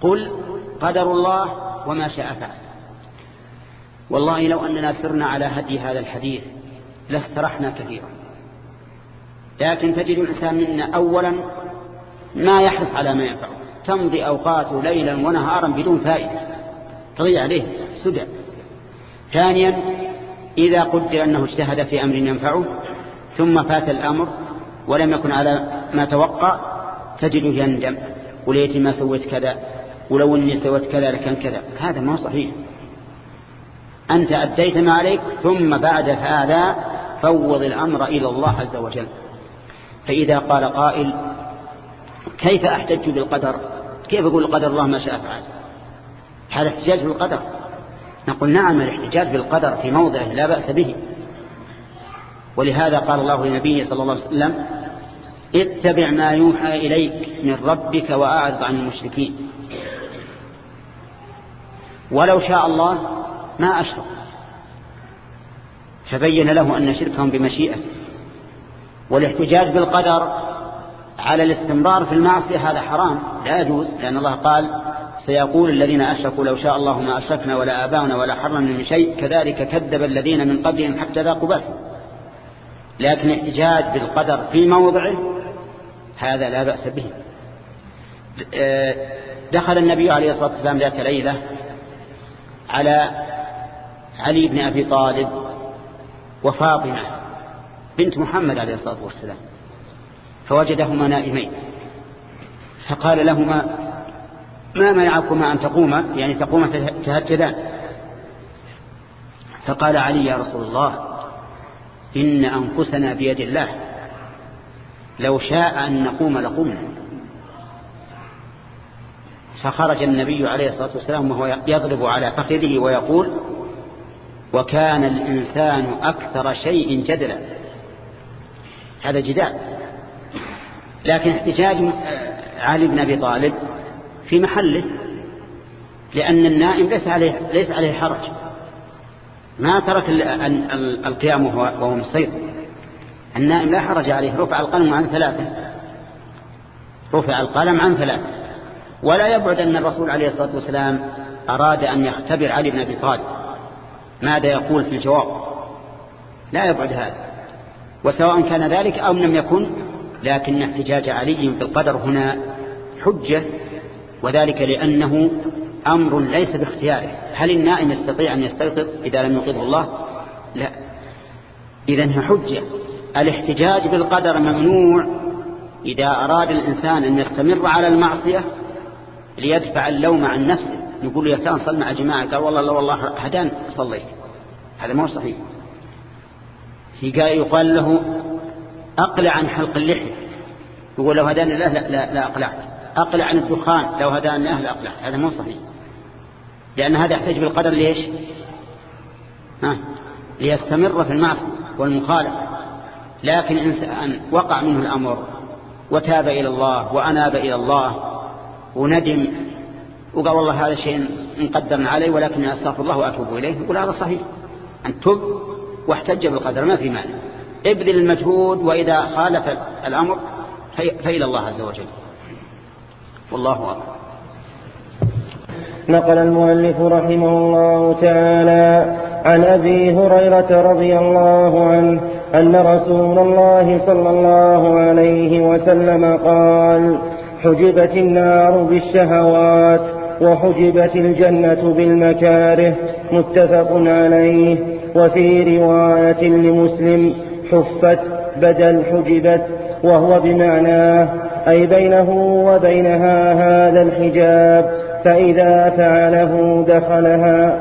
قل قدر الله وما شاء فعل. والله لو أننا سرنا على هدي هذا الحديث لاسترحنا كثيرا. لكن تجد الإنسان منا أولا ما يحرص على ما ينفعه تمضي أوقاته ليلا ونهارا بدون فائدة. تضيع عليه سدى. ثانيا إذا قدر أنه اجتهد في أمر ينفعه ثم فات الأمر ولم يكن على ما توقع تجده يندم. وليتي ما سويت كذا؟ ولو إني سويت كذا لكان كذا. هذا ما صحيح. أنت أديت ما عليك ثم بعد هذا فوض الأمر إلى الله عز وجل. فإذا قال قائل كيف أحتج بالقدر؟ كيف أقول قدر الله ما شاء فعل. هذا احتجاج بالقدر. نقول نعم الاحتجاج بالقدر في موضعه لا بأس به. ولهذا قال الله لنبيه صلى الله عليه وسلم اتبع ما يوحى إليك من ربك وأعرض عن المشركين. ولو شاء الله ما أشرك. فبين له أن شركهم بمشيئة والاحتجاج بالقدر على الاستمرار في المعصية هذا حرام. لا يجوز لأن الله قال سيقول الذين أشركوا لو شاء الله ما أشركنا ولا آباؤنا ولا حرمنا من شيء. كذلك كذب الذين من قبلهم حتى ذاقوا بأسا لكن احتجاج بالقدر في موضعه هذا لا بأس به. دخل النبي عليه الصلاة والسلام ذات ليلة على علي بن أبي طالب وفاطمة بنت محمد عليه الصلاة والسلام فوجدهما نائمين. فقال لهما ما منعكما أن تقوما يعني تقوما تهجدان. فقال علي يا رسول الله إن أنفسنا بيد الله لو شاء أن نقوم لقمنا. فخرج النبي عليه الصلاة والسلام وهو يضرب على فخذه ويقول وكان الإنسان أكثر شيء جدلا. هذا جدال. لكن احتجاج علي بن أبي طالب في محله لأن النائم ليس عليه, ليس عليه حرج. ما ترك القيام وهو مستيقظ. النائم لا حرج عليه رفع القلم عن ثلاثة. رفع القلم عن ثلاثة. ولا يبعد أن الرسول عليه الصلاة والسلام أراد أن يختبر علي بن أبي طالب. ماذا يقول في الجواب؟ لا يبعد هذا. وسواء كان ذلك أو لم يكن لكن احتجاج علي بالقدر هنا حجة وذلك لأنه أمر ليس باختياره. هل النائم يستطيع أن يستيقظ إذا لم يوقظه الله؟ لا. هي حجة. الاحتجاج بالقدر ممنوع إذا أراد الإنسان أن يستمر على المعصية ليدفع اللوم عن نفسه. يقول له يا فلان صل مع جماعة. قال والله لا والله هدان صليت. هذا ما هو صحيح يقال له أقلع عن حلق اللحية يقول لو هداني الله لا, لا, لا أقلعت. أقلع عن الدخان. لو هداني الله لا أقلعت. هذا مو صحيح. لأن هذا يحتاج بالقدر ليش ها؟ ليستمر في المعصية والمخالفة. لكن إنسان وقع منه الأمر وتاب إلى الله وأناب إلى الله وندم وقال والله هذا شيء مقدر علي ولكن أستغفر الله وأتوب إليه. يقول هذا صحيح. أن تب واحتج بالقدر ما في معنى ابذل المجهود وإذا خالف الأمر فإلى الله عز وجل. والله أكبر نقل المؤلف رحمه الله تعالى عن أبي هريرة رضي الله عنه أن رسول الله صلى الله عليه وسلم قال حجبت النار بالشهوات وحجبت الجنة بالمكاره متفق عليه. وفي رواية لمسلم حفت بدل حجبت وهو بمعناه أي بينه وبينها هذا الحجاب فإذا فعله دخلها.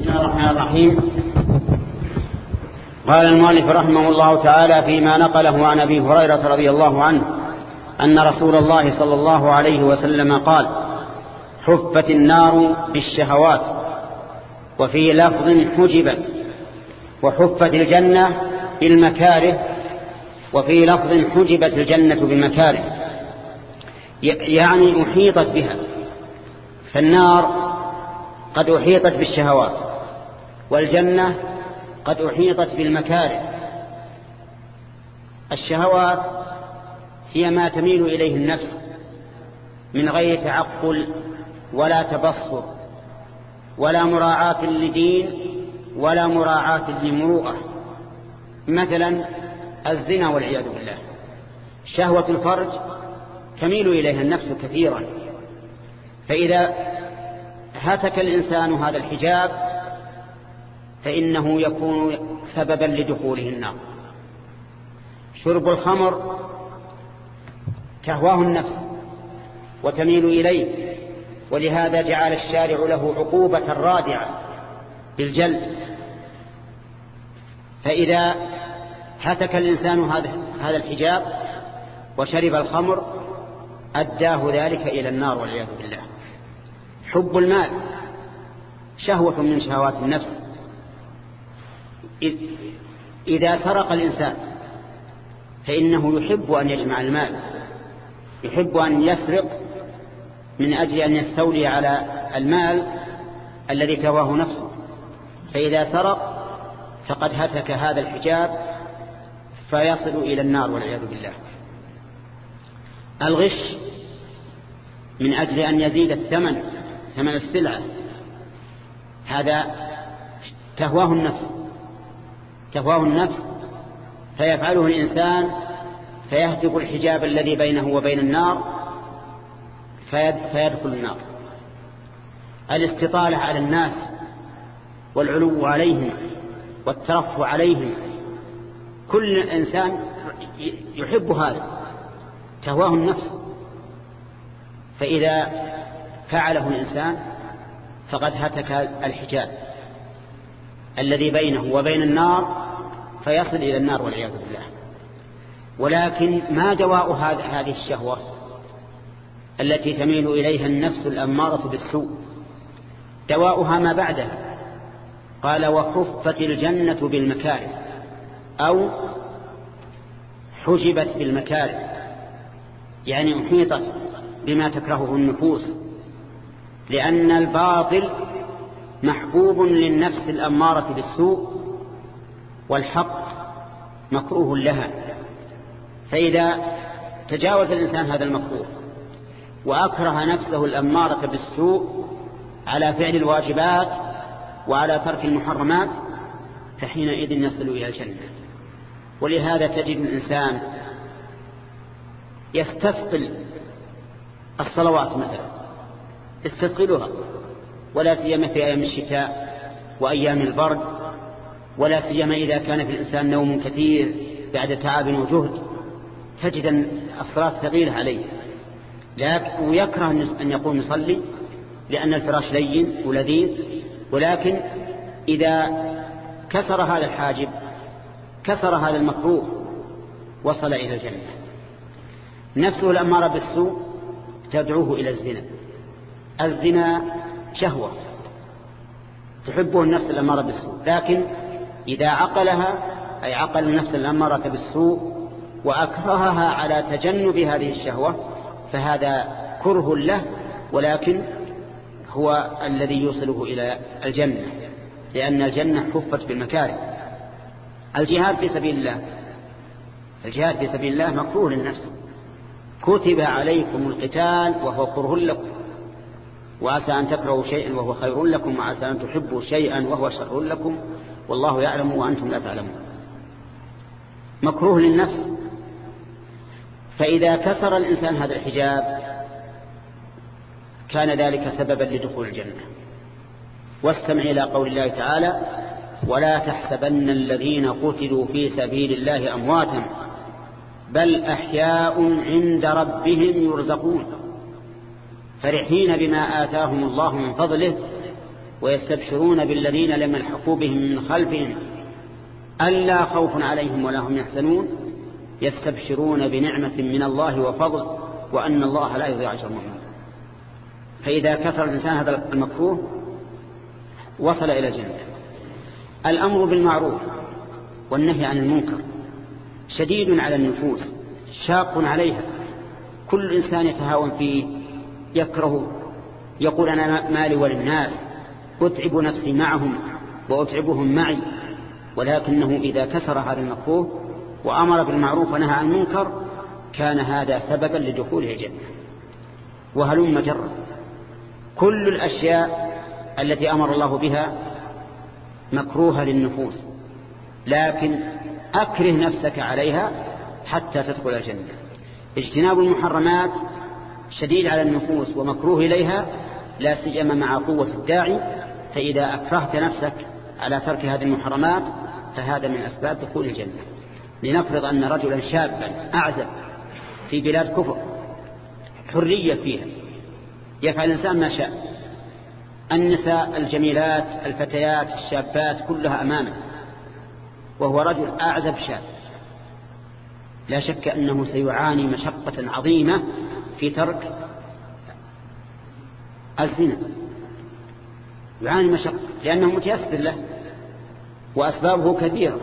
بسم الله الرحمن الرحيم. قال المؤلف رحمه الله تعالى فيما نقله عن أبي هريرة رضي الله عنه أن رسول الله صلى الله عليه وسلم قال حفت النار بالشهوات وفي لفظ حجبت وحفت الجنة بالمكاره وفي لفظ حجبت الجنة بالمكاره يعني أحيطت بها فالنار قد أحيطت بالشهوات والجنة قد أحيطت بالمكاره. الشهوات هي ما تميل إليه النفس من غير تعقل ولا تبصر ولا مراعاة لدين ولا مراعاة لمروءة. مثلا الزنا والعياذ بالله. شهوة الفرج تميل إليها النفس كثيرا. فإذا هتك الإنسان هذا الحجاب فإنه يكون سببا لدخوله النار. شرب الخمر تهواه النفس وتميل إليه ولهذا جعل الشارع له عقوبة رادعة بالجلد. فإذا هتك الإنسان هذا هذا الحجاب وشرب الخمر أداه ذلك إلى النار والعياذ بالله. حب المال شهوة من شهوات النفس. إذا سرق الإنسان فإنه يحب أن يجمع المال يحب أن يسرق من أجل أن يستولي على المال الذي تواه نفسه. فإذا سرق فقد هتك هذا الحجاب فيصل إلى النار والعياذ بالله. الغش من أجل أن يزيد الثمن ثمن السلعة هذا تهواه النفس. تهواه النفس فيفعله الإنسان فيهتك الحجاب الذي بينه وبين النار فيدخل النار. الاستطالة على الناس والعلو عليهم والترفع عليهم كل إنسان يحب هذا تهواه النفس. فإذا فعله الإنسان فقد هتك الحجاب الذي بينه وبين النار فيصل إلى النار والعياذ بالله. ولكن ما دواء هذه الشهوة التي تميل إليها النفس الأمارة بالسوء؟ دواؤها ما بعدها. قال وحفت الجنة بالمكاره أو حجبت بالمكاره يعني أحيطت بما تكرهه النفوس لأن الباطل محبوب للنفس الأمارة بالسوء والحق مكروه لها. فإذا تجاوز الإنسان هذا المكروه وأكره نفسه الأمارة بالسوء على فعل الواجبات وعلى ترك المحرمات فحينئذ يصل إلى الجنة. ولهذا تجد الإنسان يستثقل الصلوات مثلا يستثقلها ولا سيما في أيام الشتاء وأيام البرد ولا سيما إذا كان في الإنسان نوم كثير بعد تعب وجهد تجد الصلاة ثقيلة عليه. ويكره أن يقوم يصلي لأن الفراش لين ولذيذ. ولكن إذا كسر هذا الحاجب كسر هذا المكروه وصل إلى الجنة. نفسه الأمارة بالسوء تدعوه إلى الزنا. الزنا شهوة. تحبه النفس الأمارة بالسوء. لكن إذا عقلها أي عقل النفس الأمارة بالسوء وأكرهها على تجنب هذه الشهوة فهذا كره له ولكن هو الذي يوصله إلى الجنة لأن الجنة حفت بالمكارم الجهاد في سبيل الله الجهاد في سبيل الله مكروه للنفس. كتب عليكم القتال وهو كره لكم وعسى أن تكرهوا شيئا وهو خير لكم وعسى أن تحبوا شيئا وهو شر لكم. والله يعلم وأنتم لا تعلمون. مكروه للنفس. فإذا كسر الإنسان هذا الحجاب كان ذلك سببا لدخول الجنة. واستمع إلى قول الله تعالى ولا تحسبن الذين قتلوا في سبيل الله أمواتا بل أحياء عند ربهم يرزقون. فرحين بما آتاهم الله من فضله ويستبشرون بالذين لم يلحقوا بهم من خلفهم. ألا خوف عليهم ولا هم يحزنون. يستبشرون بنعمة من الله وفضل وأن الله لا يضيع أجر المؤمنين. فإذا كسر الإنسان هذا المكروه وصل إلى الجنة. الأمر بالمعروف والنهي عن المنكر شديد على النفوس شاق عليها. كل إنسان يتهاون فيه يكره يقول أنا مالي وللناس. أتعب نفسي معهم وأتعبهم معي ولكنه إذا كسر هذا المكروه وأمر بالمعروف ونهى عن المنكر كان هذا سببا لدخوله الجنة. وهلم جرا. كل الأشياء التي أمر الله بها مكروهة للنفوس لكن أكره نفسك عليها حتى تدخل الجنة. اجتناب المحرمات شديد على النفوس ومكروه إليها لا سيما مع قوة الداعي فإذا أكرهت نفسك على ترك هذه المحرمات فهذا من أسباب دخول الجنة. لنفرض أن رجلا شابا أعزب في بلاد كفر حرية فيها يفعل الإنسان ما شاء. النساء الجميلات الفتيات الشابات كلها أمامه. وهو رجل أعزب شاب. لا شك أنه سيعاني مشقة عظيمة في ترك الزنا. يعاني مشقة لأنه متيسر له وأسبابه كثيرة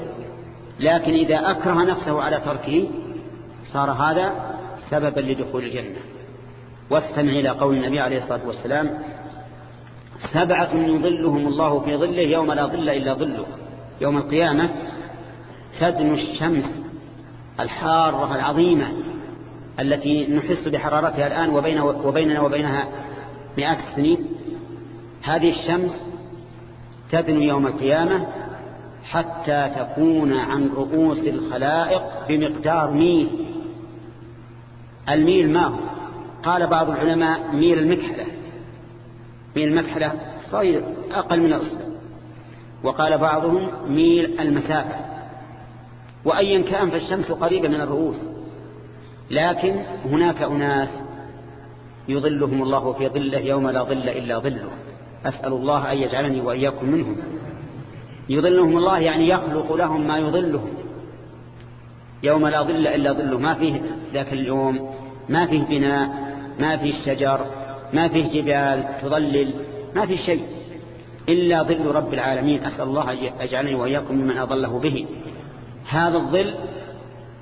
لكن إذا أكره نفسه على تركه صار هذا سببا لدخول الجنة. واستمع إلى قول النبي عليه الصلاة والسلام سبعة يظلهم الله في ظله يوم لا ظل إلا ظله. يوم القيامة تدن الشمس الحارة العظيمة التي نحس بحرارتها الآن وبين وبيننا وبينها مئات السنين. هذه الشمس تدن يوم القيامة حتى تكون عن رؤوس الخلائق بمقدار ميل. الميل ما هو؟ قال بعض العلماء ميل المكحلة. ميل المكحلة صغير أقل من الأصل. وقال بعضهم ميل المسافة. وأيا كان فالشمس قريبة من الرؤوس. لكن هناك أناس يظلهم الله في ظله يوم لا ظل إلا ظله. أسأل الله أن يجعلني وإياكم منهم. يظلهم الله يعني يخلق لهم ما يظلهم. يوم لا ظل إلا ظله. ما فيه ذاك اليوم ما فيه بناء ما فيه شجر ما فيه جبال تظلل ما فيه شيء. إلا ظل رب العالمين. أسأل الله أن يجعلني وإياكم ممن أظله به. هذا الظل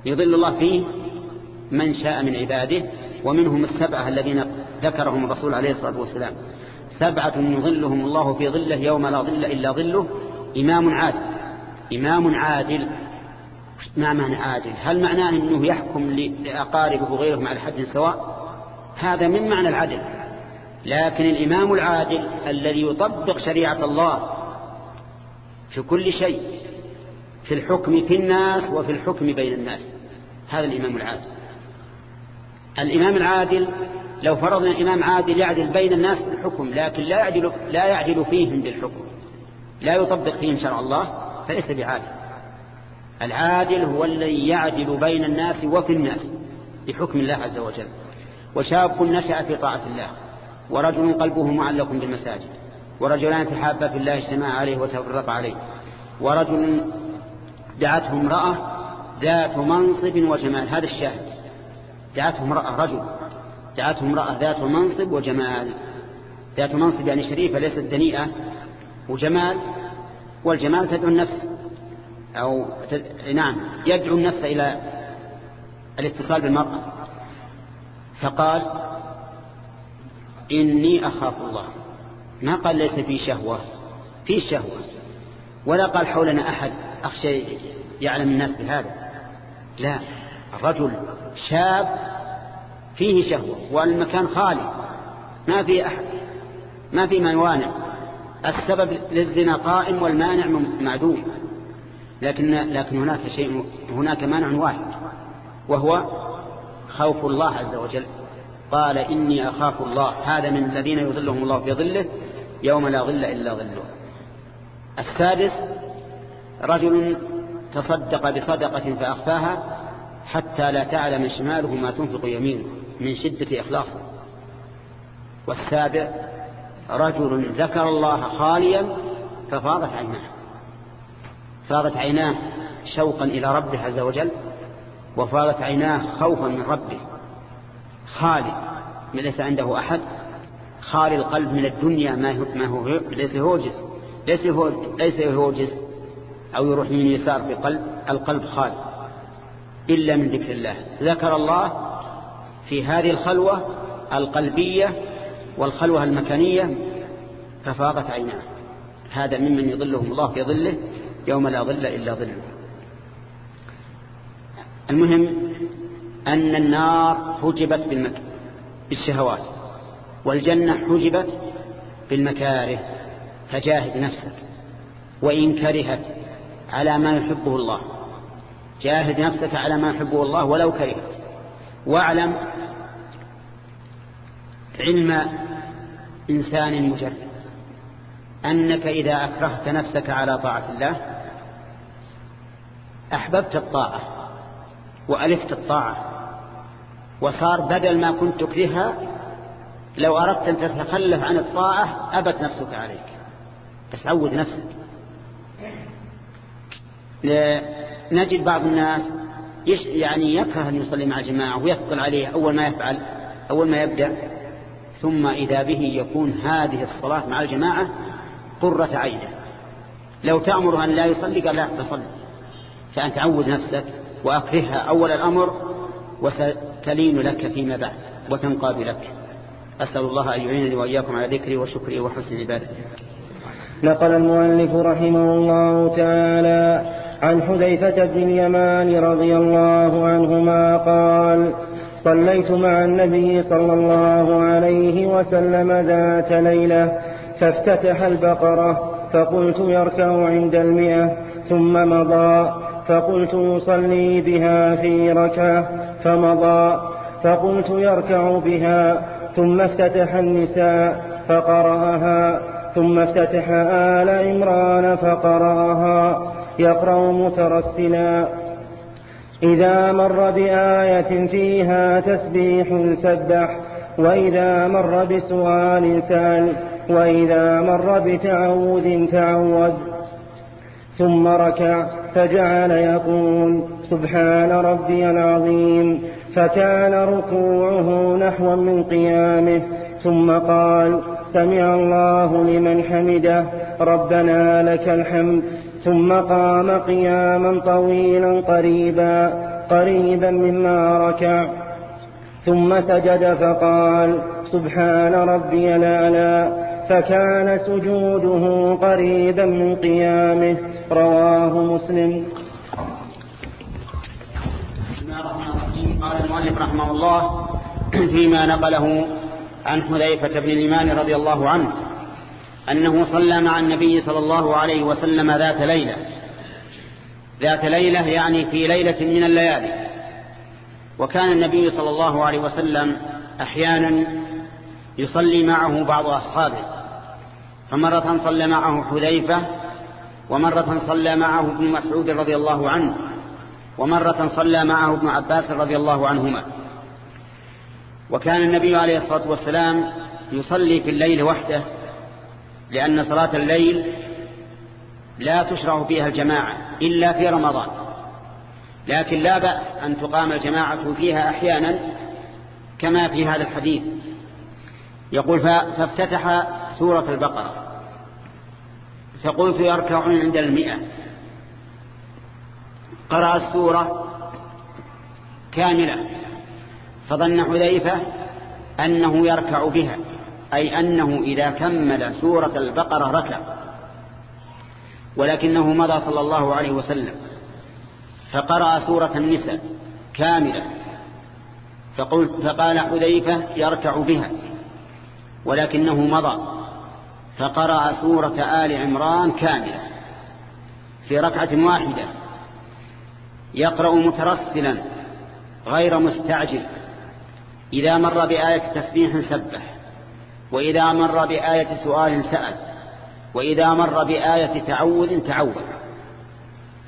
يظل الله فيه من شاء من عباده ومنهم السبعة الذين ذكرهم الرسول عليه الصلاة والسلام. سبعة يظلهم الله في ظله يوم لا ظل إلا ظله إمام عادل. إمام عادل. ما معنى عادل؟ هل معناه أنه يحكم لأقاربه وغيرهم على حد سواء؟ هذا من معنى العدل. لكن الإمام العادل الذي يطبق شريعة الله في كل شيء في الحكم في الناس وفي الحكم بين الناس. هذا الإمام العادل. الإمام العادل لو فرضنا الإمام عادل يعدل بين الناس بالحكم لكن لا يعدل, لا يعدل فيهم بالحكم. لا يطبق فيهم شرع الله فليس بعادل. العادل هو الذي يعدل بين الناس وفي الناس بحكم الله عز وجل. وشاب نشأ في طاعة الله ورجل قلبه معلق بالمساجد ورجلان تحابا في الله اجتماع عليه وتفرق عليه ورجل دعته امرأة ذات منصب وجمال. هذا الشاهد. دعته امرأة رجل. دعته امرأة ذات منصب وجمال. ذات منصب يعني شريفة ليست دنيئة. وجمال والجمال تدعو النفس. أو نعم يدعو النفس إلى الاتصال بالمرأة. فقال إني أخاف الله. ما قال ليس في شهوة في شهوة. ولا قال حولنا أحد أخشى يعلم الناس بهذا. لا الرجل شاب فيه شهوة والمكان خالي. ما في أحد ما في من وانع السبب للزنا قائم والمانع معدوم. لكن لكن هناك شيء هناك مانع واحد وهو خوف الله عز وجل. قال إني أخاف الله. هذا من الذين يظلهم الله في ظله يوم لا ظل إلا ظله. السادس رجل تصدق بصدقة فأخفاها حتى لا تعلم شماله ما تنفق يمينه. من شدة إخلاصه. والسابع رجل ذكر الله خاليا ففاضت عيناه. فاضت عيناه شوقا إلى ربه عز وجل وفاضت عيناه خوفا من ربه. خالي ليس عنده أحد. خالي القلب من الدنيا ما هو ليس هوجس ليس ليس هوجس أو يروح من يسار في قلب القلب خالي. إلا من ذكر الله. ذكر الله في هذه الخلوة القلبية والخلوة المكانية ففاضت عيناه. هذا ممن يظلهم الله في ظله يوم لا ظل إلا ظله. المهم أن النار حجبت بالشهوات والجنة حجبت بالمكاره فجاهد نفسك. وإن كرهت على ما يحبه الله جاهد نفسك على ما يحبه الله ولو كرهت. واعلم علم إنسان مجرد. أنك إذا أكرهت نفسك على طاعة الله أحببت الطاعة وألفت الطاعة وصار بدل ما كنت تكرهها لو أردت أن تتخلف عن الطاعة أبت نفسك عليك. بس عود نفسك. نجد بعض الناس يعني يكره أن يصلي مع الجماعة ويثقل عليه أول ما يفعل أول ما يبدأ ثم إذا به يكون هذه الصلاة مع الجماعة قرة عينه. لو تأمر أن لا يصلي قال لا تصلي. فأن تعود نفسك وأكرهها أول الأمر وستلين لك فيما بعد وتنقاد لك أسأل الله أن يعينني وإياكم على ذكري وشكري وحسن عبادتي. نقل المؤلف رحمه الله تعالى عن حذيفة بن اليمان رضي الله عنهما قال صليت مع النبي صلى الله عليه وسلم ذات ليلة فافتتح البقرة فقلت يركع عند المئة ثم مضى فقلت يصلي بها في ركعة فمضى فقلت يركع بها ثم افتتح النساء فقرأها ثم افتتح آل عمران فقرأها يقرأ مترسلا إذا مر بآية فيها تسبيح سبح وإذا مر بسؤال سأل وإذا مر بتعوذ تعوذ. ثم ركع فجعل يقول سبحان ربي العظيم. فكان ركوعه نحوا من قيامه. ثم قال سمع الله لمن حمده. ربنا لك الحمد. ثم قام قياما طويلا قريبا قريبا مما ركع. ثم سجد فقال سبحان ربي الأعلى. فكان سجوده قريبا من قيامه. رواه مسلم. قال المؤلف رحمه الله فيما نقله عن حذيفة بن الإيمان رضي الله عنه. أنه صلى مع النبي صلى الله عليه وسلم ذات ليلة. ذات ليلة يعني في ليلة من الليالي. وكان النبي صلى الله عليه وسلم أحيانا يصلي معه بعض أصحابه. فمرة صلى معه حذيفة ومرة صلى معه ابن مسعود رضي الله عنه ومرة صلى معه ابن عباس رضي الله عنهما. وكان النبي عليه الصلاة والسلام يصلي في الليل وحده لأن صلاة الليل لا تشرع فيها الجماعة إلا في رمضان. لكن لا بأس أن تقام الجماعة فيها أحيانا كما في هذا الحديث. يقول فافتتح سورة البقرة. فقلت يركع عند المئة. قرأ السورة كاملة. فظن حذيفة أنه يركع بها. أي أنه إذا كمل سورة البقرة ركع. ولكنه مضى صلى الله عليه وسلم. فقرأ سورة النساء كاملة. فقلت فقال حذيفة يركع بها. ولكنه مضى. فقرأ سورة آل عمران كاملة. في ركعة واحدة. يقرأ مترسلا غير مستعجل. إذا مر بآية تسبيح سبح. وإذا مر بآية سؤال سأل وإذا مر بآية تعوذ تعوذ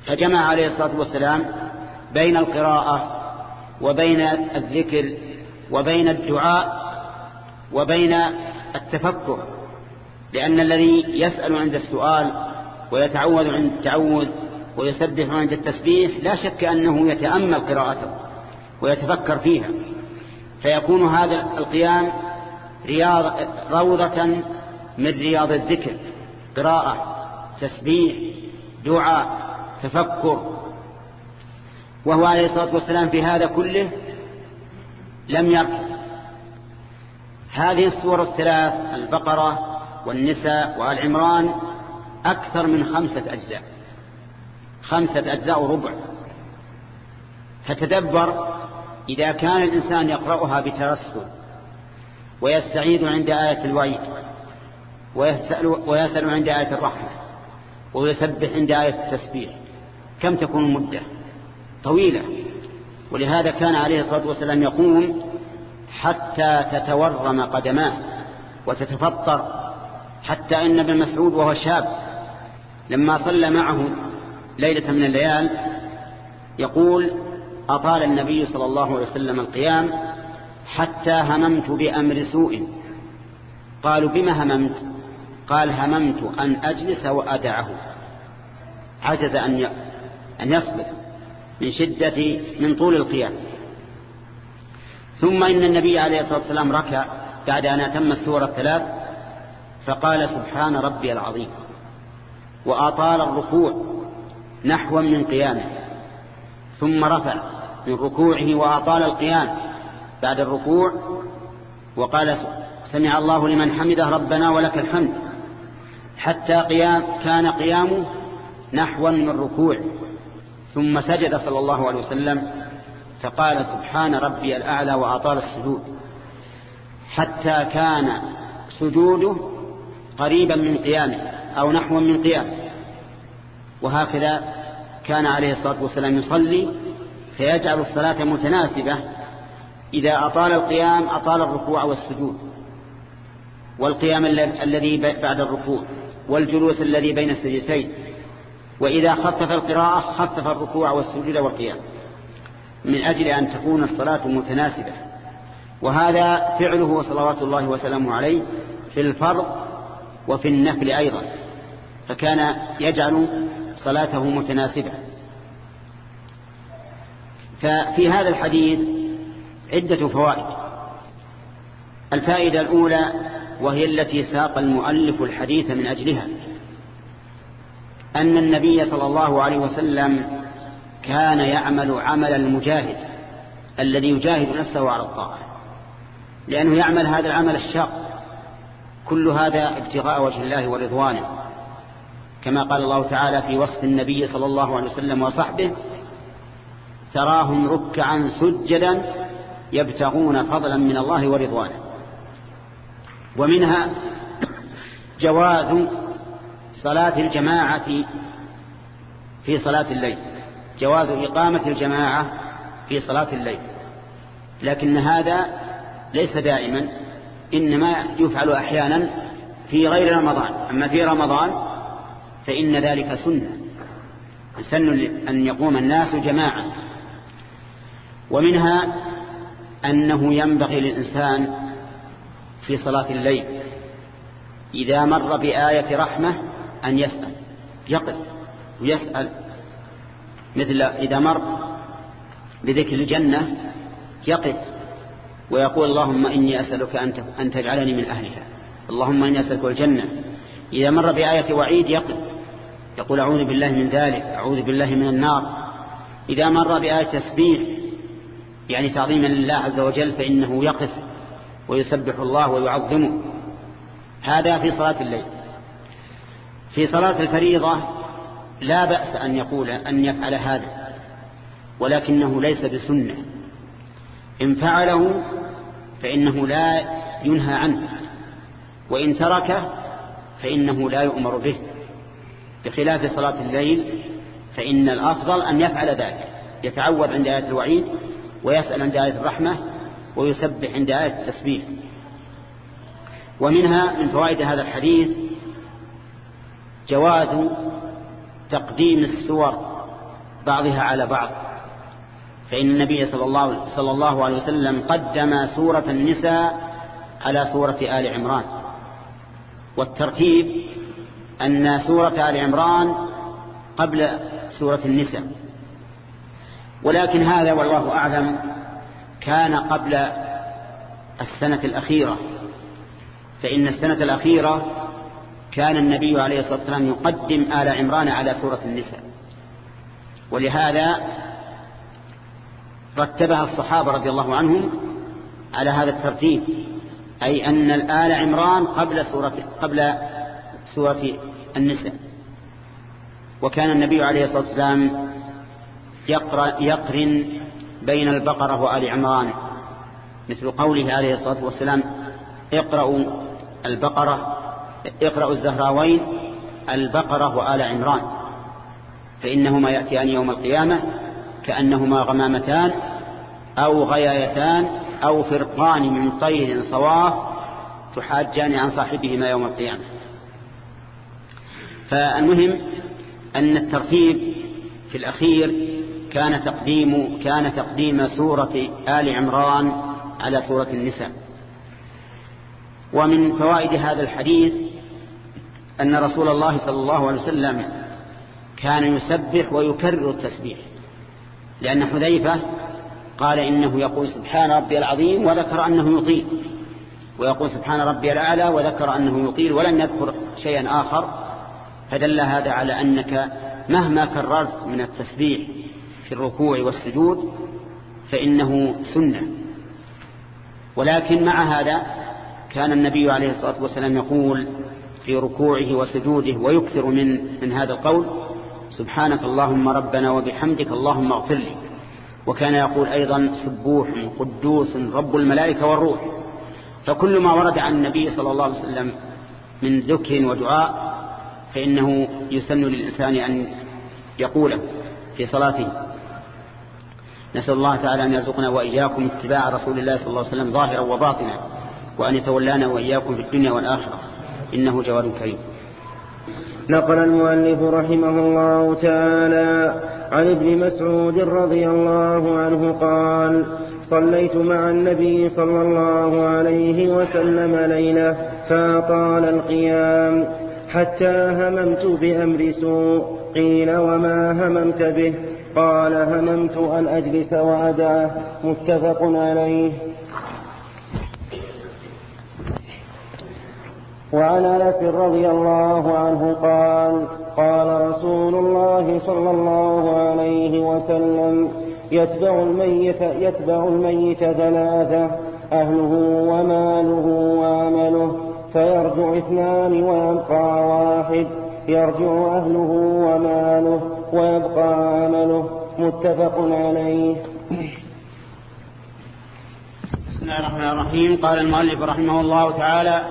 فجمع عليه الصلاة والسلام بين القراءة وبين الذكر وبين الدعاء وبين التفكر لأن الذي يسأل عند السؤال ويتعوذ عند التعوذ ويسبح عند التسبيح لا شك أنه يتأمل قراءته ويتفكر فيها. فيكون هذا القيام رياض روضة من رياض الذكر. قراءة تسبيح دعاء تفكر. وهو عليه الصلاة والسلام في هذا كله لم يركض هذه السور الثلاث البقرة والنساء والعمران أكثر من خمسة أجزاء. خمسة أجزاء وربع. فتدبر إذا كان الإنسان يقرأها بترسل. ويستعيد عند آية الوعيد ويسأل, ويسأل عند آية الرحمة ويسبح عند آية التسبيح. كم تكون المدة؟ طويلة. ولهذا كان عليه الصلاة والسلام يقوم حتى تتورم قدماه وتتفطر حتى إن ابن مسعود وهو شاب لما صلى معه ليلة من الليال يقول أطال النبي صلى الله عليه وسلم القيام حتى هممت بأمر سوء. قالوا بما هممت؟ قال هممت أن أجلس وأدعه. عجز أن أن يصبر من شدة من طول القيام. ثم إن النبي عليه الصلاة والسلام ركع بعد أن أتم السورة الثلاث فقال سبحان ربي العظيم. وأطال الركوع نحوا من قيامه. ثم رفع من ركوعه وأطال القيام. بعد الركوع وقال سمع الله لمن حمده ربنا ولك الحمد حتى قيام كان قيامه نحوا من ركوع ثم سجد صلى الله عليه وسلم فقال سبحان ربي الأعلى وأطال السجود حتى كان سجوده قريبا من قيامه أو نحوا من قيامه وهكذا كان عليه الصلاة والسلام يصلي فيجعل الصلاة متناسبة إذا أطال القيام أطال الركوع والسجود والقيام الذي بعد الركوع والجلوس الذي بين السجدتين وإذا خفف القراءة خفف الركوع والسجود والقيام من أجل أن تكون الصلاة متناسبة. وهذا فعله صلوات الله وسلامه عليه في الفرض وفي النفل أيضا فكان يجعل صلاته متناسبة. ففي هذا الحديث عدة فوائد. الفائدة الأولى وهي التي ساق المؤلف الحديث من أجلها أن النبي صلى الله عليه وسلم كان يعمل عمل المجاهد الذي يجاهد نفسه على الطاعة لأنه يعمل هذا العمل الشاق. كل هذا ابتغاء وجه الله ورضوانه. كما قال الله تعالى في وصف النبي صلى الله عليه وسلم وصحبه تراهم ركعا سجدا يبتغون فضلا من الله ورضوانه. ومنها جواز صلاة الجماعة في صلاة الليل. جواز إقامة الجماعة في صلاة الليل. لكن هذا ليس دائما إنما يفعل أحيانا في غير رمضان. أما في رمضان فإن ذلك سنة. سن أن يقوم الناس جماعة ومنها أنه ينبغي للإنسان في صلاة الليل إذا مر بآية رحمة أن يسأل يقف ويسأل. مثل إذا مر بذكر الجنة يقف ويقول اللهم إني أسألك أن تجعلني من أهلها. اللهم إني أسألك الجنة. إذا مر بآية وعيد يقف يقول أعوذ بالله من ذلك أعوذ بالله من النار. إذا مر بآية تسبيح يعني تعظيما لله عز وجل فإنه يقف ويسبح الله ويعظمه. هذا في صلاة الليل. في صلاة الفريضة لا بأس أن يقول أن يفعل هذا ولكنه ليس بسنة. إن فعله فإنه لا ينهى عنه وإن تركه فإنه لا يؤمر به. بخلاف صلاة الليل فإن الأفضل أن يفعل ذلك يتعوذ عند آية الوعيد ويسأل عند آية الرحمة ويسبح عند آية التسبيح. ومنها من فوائد هذا الحديث جواز تقديم السور بعضها على بعض. فإن النبي صلى الله, صلى الله عليه وسلم قدم سورة النساء على سورة آل عمران. والترتيب أن سورة آل عمران قبل سورة النساء. ولكن هذا والله أعلم كان قبل السنة الأخيرة فإن السنة الأخيرة كان النبي عليه الصلاة والسلام يقدم آل عمران على سورة النساء. ولهذا رتبها الصحابة رضي الله عنهم على هذا الترتيب أي أن الآل عمران قبل سورة, قبل سورة النساء. وكان النبي عليه الصلاة والسلام يقرن بين البقرة وآل عمران. مثل قوله عليه الصلاة والسلام اقرأوا البقرة اقرأوا الزهراوين البقرة وآل عمران. فإنهما يأتيان يوم القيامة كأنهما غمامتان أو غيايتان أو فرقان من طير صواف تحاجان عن صاحبهما يوم القيامة. فالمهم أن الترتيب في الأخير كان تقديم كان تقديم سورة آل عمران على سورة النساء. ومن فوائد هذا الحديث أن رسول الله صلى الله عليه وسلم كان يسبح ويكرر التسبيح. لأن حذيفة قال إنه يقول سبحان ربي العظيم وذكر أنه يطيل. ويقول سبحان ربي الأعلى وذكر أنه يطيل ولم يذكر شيئا آخر. فدل هذا على أنك مهما كررت من التسبيح في الركوع والسجود فإنه سنة. ولكن مع هذا كان النبي عليه الصلاة والسلام يقول في ركوعه وسجوده ويكثر من, من هذا القول سبحانك اللهم ربنا وبحمدك اللهم اغفر لي. وكان يقول أيضا سبوح قدوس رب الملائكة والروح. فكل ما ورد عن النبي صلى الله عليه وسلم من ذكر ودعاء فإنه يسن للإنسان أن يقوله في صلاته. نسأل الله تعالى أن يرزقنا وإياكم اتباع رسول الله صلى الله عليه وسلم ظاهرا وباطنا وأن يتولانا وإياكم في الدنيا والآخرة. إنه جواد كريم. نقل المؤلف رحمه الله تعالى عن ابن مسعود رضي الله عنه قال صليت مع النبي صلى الله عليه وسلم ليلة فطال القيام حتى هممت بأمر سوء قيل وما هممت به؟ قال هممت أن أجلس وأدعه متفق عليه. وعن أنس رضي الله عنه قال قال رسول الله صلى الله عليه وسلم يتبع الميت يتبع الميت ثلاثة أهله وماله وعمله فيرجع اثنان ويبقى واحد. يرجع أهله وماله. ويبقى عمله متفق عليه. بسم الله الرحمن الرحيم. قال المؤلف رحمه الله تعالى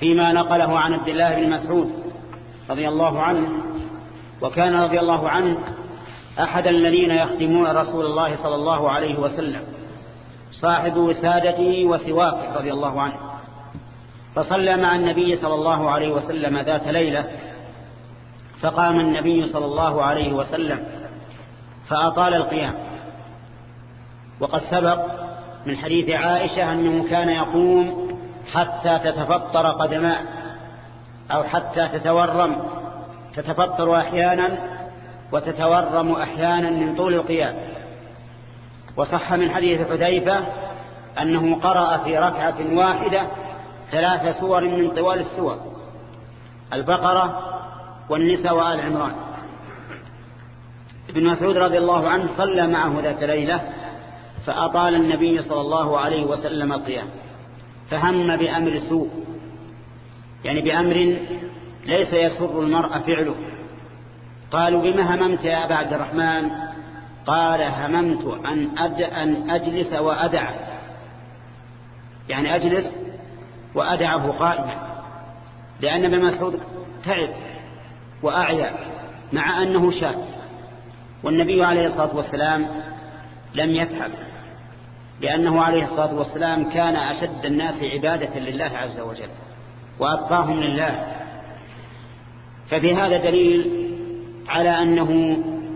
فيما نقله عن عبد الله بن مسعود رضي الله عنه وكان رضي الله عنه أحد الذين يخدمون رسول الله صلى الله عليه وسلم صاحب وسادته وسواك رضي الله عنه. فصلى مع النبي صلى الله عليه وسلم ذات ليلة فقام النبي صلى الله عليه وسلم فأطال القيام. وقد سبق من حديث عائشة أنه كان يقوم حتى تتفطر قدماه أو حتى تتورم. تتفطر أحيانا وتتورم أحيانا من طول القيام. وصح من حديث حذيفة أنه قرأ في ركعة واحدة ثلاث سور من طوال السور. البقرة والنساء وآل عمران. ابن مسعود رضي الله عنه صلى معه ذات ليلة فأطال النبي صلى الله عليه وسلم القيام فهم بأمر سوء. يعني بأمر ليس يسر المرء فعله. قالوا بما هممت يا أبا عبد الرحمن؟ قال هممت أن, أد أن أجلس وأدع يعني أجلس وأدعه قائما. لأن ابن مسعود تعب. وأعيا مع أنه شاب والنبي عليه الصلاة والسلام لم يتعب لأنه عليه الصلاة والسلام كان أشد الناس عبادة لله عز وجل وأتقاهم لله. ففي هذا دليل على أنه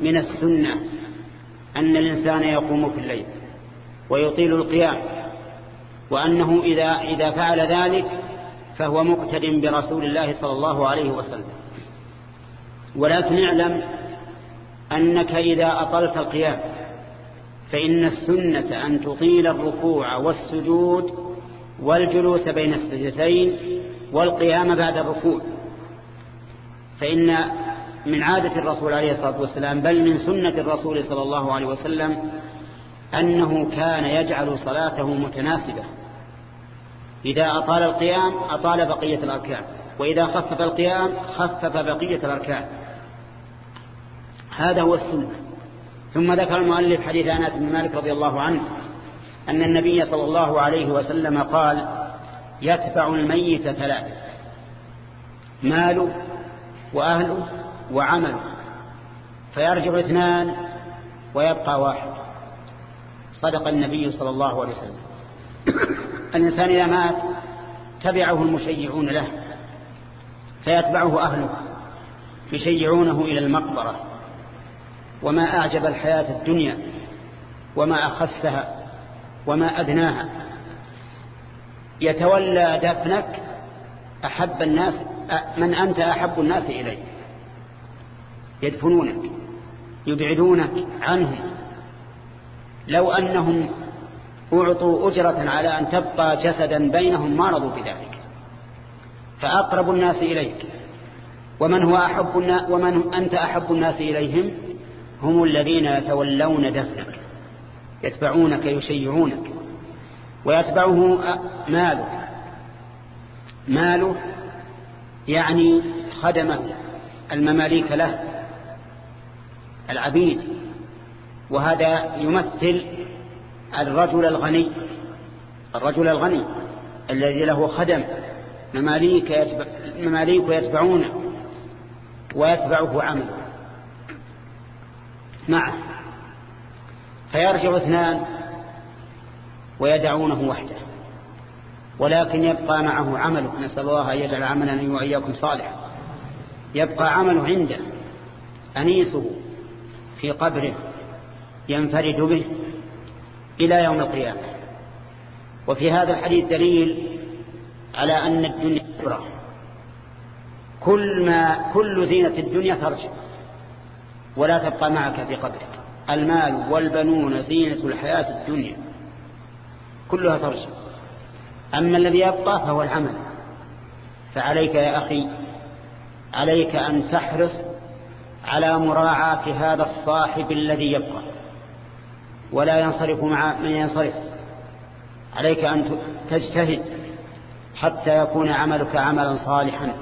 من السنة أن الإنسان يقوم في الليل ويطيل القيام وأنه إذا, إذا فعل ذلك فهو مقتد برسول الله صلى الله عليه وسلم. ولكن اعلم أنك إذا أطلت القيام فإن السنة أن تطيل الركوع والسجود والجلوس بين السجدتين والقيام بعد الركوع. فإن من عادة الرسول عليه الصلاة والسلام بل من سنة الرسول صلى الله عليه وسلم أنه كان يجعل صلاته متناسبة. إذا أطال القيام أطال بقية الأركان وإذا خفف القيام خفف بقية الأركان. هذا هو السنة. ثم ذكر المؤلف حديث أنس بن مالك رضي الله عنه أن النبي صلى الله عليه وسلم قال يتبع الميت ثلاث ماله وأهله وعمله فيرجع اثنان ويبقى واحد. صدق النبي صلى الله عليه وسلم. الإنسان إذا مات تبعه المشيعون له فيتبعه أهله يشيعونه إلى المقبرة. وما أعجب الحياة الدنيا وما أخسها وما أدناها. يتولى دفنك أحب الناس من أنت أحب الناس إليه يدفنونك يبعدونك عنهم. لو أنهم أعطوا أجرة على أن تبقى جسدا بينهم ما رضوا بذلك. فأقرب الناس إليك. ومن هو أحب ومن أنت أحب الناس إليهم؟ هم الذين يتولون دفنك يتبعونك يشيعونك ويتبعه ماله. ماله يعني خدمه المماليك له العبيد. وهذا يمثل الرجل الغني الرجل الغني الذي له خدم. مماليك, يتبع مماليك يتبعونه ويتبعه عمله. معه. فيرجع اثنان ويدعونه وحده ولكن يبقى معه عمله نسأل الله أن يجعل عملنا وإياكم صالحا. يبقى عمله عنده أنيسه في قبره ينفرد به إلى يوم القيامة. وفي هذا الحديث دليل على أن الدنيا كبرى. كل ما كل زينة الدنيا ترجع. ولا تبقى معك في قبرك المال والبنون زينة الحياة الدنيا. كلها ترجع. أما الذي يبقى فهو العمل. فعليك يا أخي عليك أن تحرص على مراعاة هذا الصاحب الذي يبقى. ولا ينصرف مع من ينصرف. عليك أن تجتهد حتى يكون عملك عملا صالحا.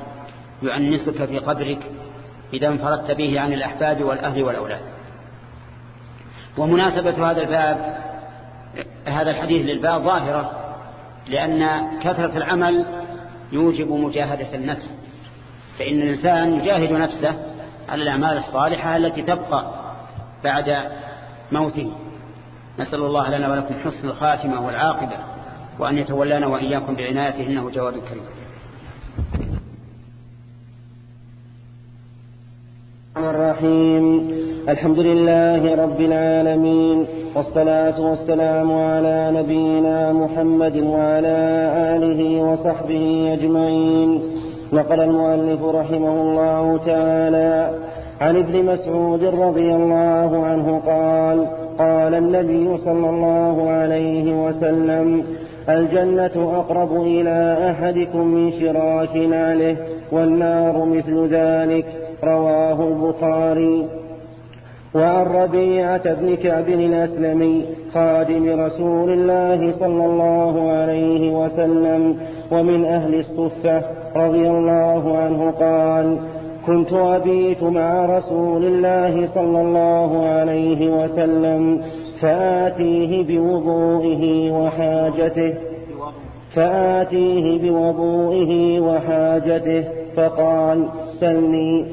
يعنسك في قبرك إذا انفردت به عن الأحباب والأهل والأولاد. ومناسبة هذا الباب هذا الحديث للباب ظاهرة لأن كثرة العمل يوجب مجاهدة النفس. فإن الإنسان يجاهد نفسه على الأعمال الصالحة التي تبقى بعد موته. نسأل الله لنا ولكم حسن الخاتمة والعاقبة وأن يتولانا وإياكم بعنايته إنه جواد كريم. الرحيم. الحمد لله رب العالمين والصلاة والسلام على نبينا محمد وعلى آله وصحبه أجمعين. نقل المؤلف رحمه الله تعالى عن ابن مسعود رضي الله عنه قال قال النبي صلى الله عليه وسلم الجنة أقرب إلى أحدكم من شراك نعله والنار مثل ذلك رواه البخاري. وعن ربيعة بن كعب الأسلمي خادم رسول الله صلى الله عليه وسلم ومن أهل الصفة رضي الله عنه قال كنت أبيت مع رسول الله صلى الله عليه وسلم فآتيه بوضوئه وحاجته فآتيه بوضوئه وحاجته فقال سلني.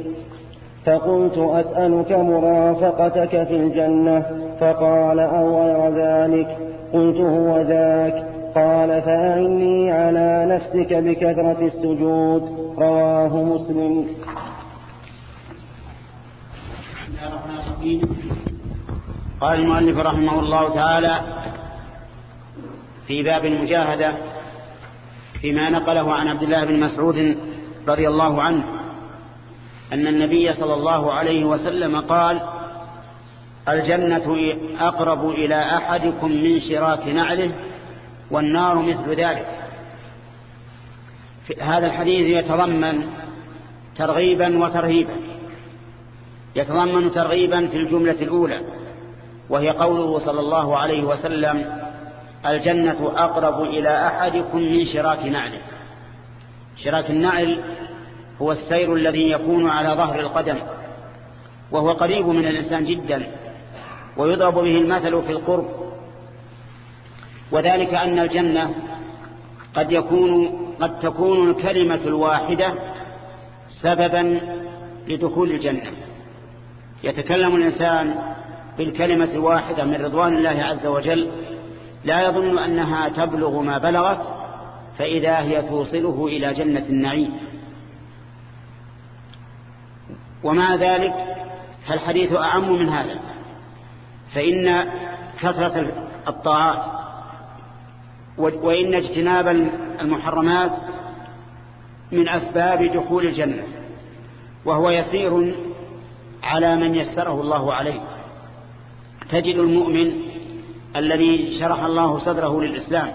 فقلت أسألك مرافقتك في الجنة. فقال أو غير ذلك؟ قلت هو ذاك. قال فأعني على نفسك بكثرة السجود. رواه مسلم. قال المؤلف رحمه الله تعالى في باب المجاهدة فيما نقله عن عبد الله بن مسعود رضي الله عنه أن النبي صلى الله عليه وسلم قال الجنة أقرب إلى أحدكم من شراك نعله والنار مثل ذلك. هذا الحديث يتضمن ترغيبا وترهيبا. يتضمن ترغيبا في الجملة الأولى وهي قوله صلى الله عليه وسلم الجنة أقرب إلى أحدكم من شراك نعله. شراك النعل هو السير الذي يكون على ظهر القدم وهو قريب من الإنسان جدا ويضرب به المثل في القرب. وذلك أن الجنة قد يكون قد تكون الكلمة الواحدة سببا لدخول الجنة. يتكلم الإنسان بالكلمة الواحدة من رضوان الله عز وجل لا يظن أنها تبلغ ما بلغت فإذا هي توصله إلى جنة النعيم. ومع ذلك فالحديث أعم من هذا فإن كثرة الطاعات وإن اجتناب المحرمات من أسباب دخول الجنة وهو يسير على من يسره الله عليه. تجد المؤمن الذي شرح الله صدره للإسلام.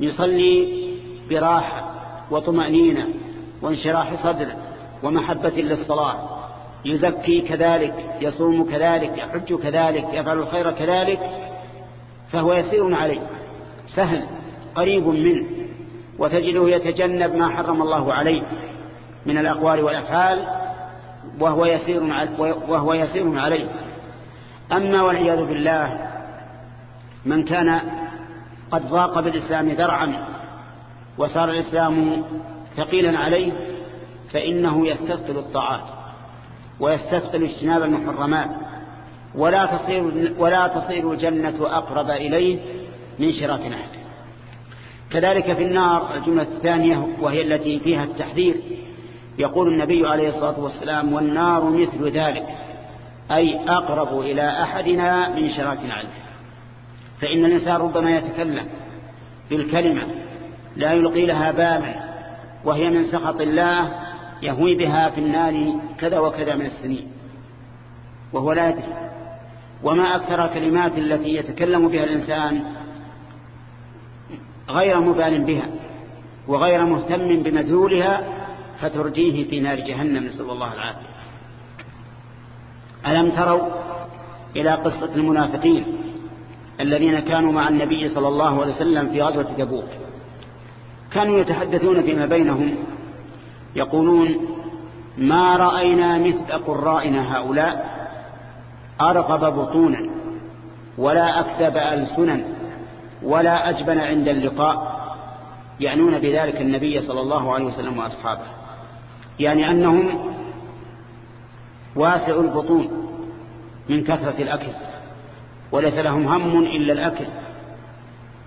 يصلي براحة وطمأنينة وانشراح صدر ومحبة للصلاة. يزكي كذلك يصوم كذلك يحج كذلك يفعل الخير كذلك فهو يسير عليه. سهل قريب منه وتجده يتجنب ما حرم الله عليه من الأقوال والأفعال وهو يسير وهو يسير عليه. أما والعياذ بالله من كان قد ضاق بالإسلام ذرعا وصار الإسلام ثقيلا عليه فإنه يستثقل الطاعات ويستثقل اجتناب المحرمات ولا تصير, ولا تصير الجنة أقرب إليه من شراك أحد كذلك في النار الجملة الثانية وهي التي فيها التحذير يقول النبي عليه الصلاة والسلام والنار مثل ذلك أي أقرب إلى أحدنا من شراك عليه فإن الإنسان ربما يتكلم بالكلمة لا يلقي لها بالا وهي من سخط الله يهوي بها في النار كذا وكذا من السنين وهو لا يدري. وما أكثر الكلمات التي يتكلم بها الإنسان غير مبال بها وغير مهتم بمدلولها فترجيه في نار جهنم نسأل الله العافية. ألم تروا إلى قصة المنافقين؟ الذين كانوا مع النبي صلى الله عليه وسلم في غزوة تبوك. كانوا يتحدثون فيما بينهم يقولون ما رأينا مثل قرائنا هؤلاء؟ أرغب بطونا ولا أكذب ألسنا ولا أجبن عند اللقاء. يعنون بذلك النبي صلى الله عليه وسلم وأصحابه. يعني أنهم واسع البطون من كثرة الأكل. وليس لهم هم إلا الأكل.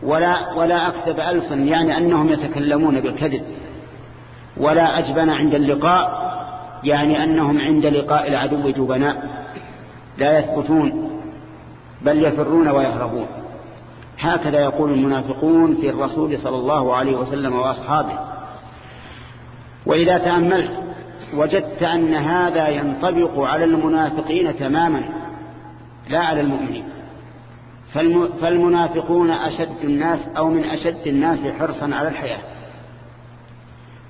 ولا, ولا أكذب ألسن يعني أنهم يتكلمون بالكذب. ولا أجبن عند اللقاء يعني أنهم عند لقاء العدو جبناء. لا يثبتون بل يفرون ويهربون. هكذا يقول المنافقون في الرسول صلى الله عليه وسلم وأصحابه. وإذا تأملت وجدت أن هذا ينطبق على المنافقين تماما لا على المؤمنين. فالمنافقون أشد الناس أو من أشد الناس حرصا على الحياة.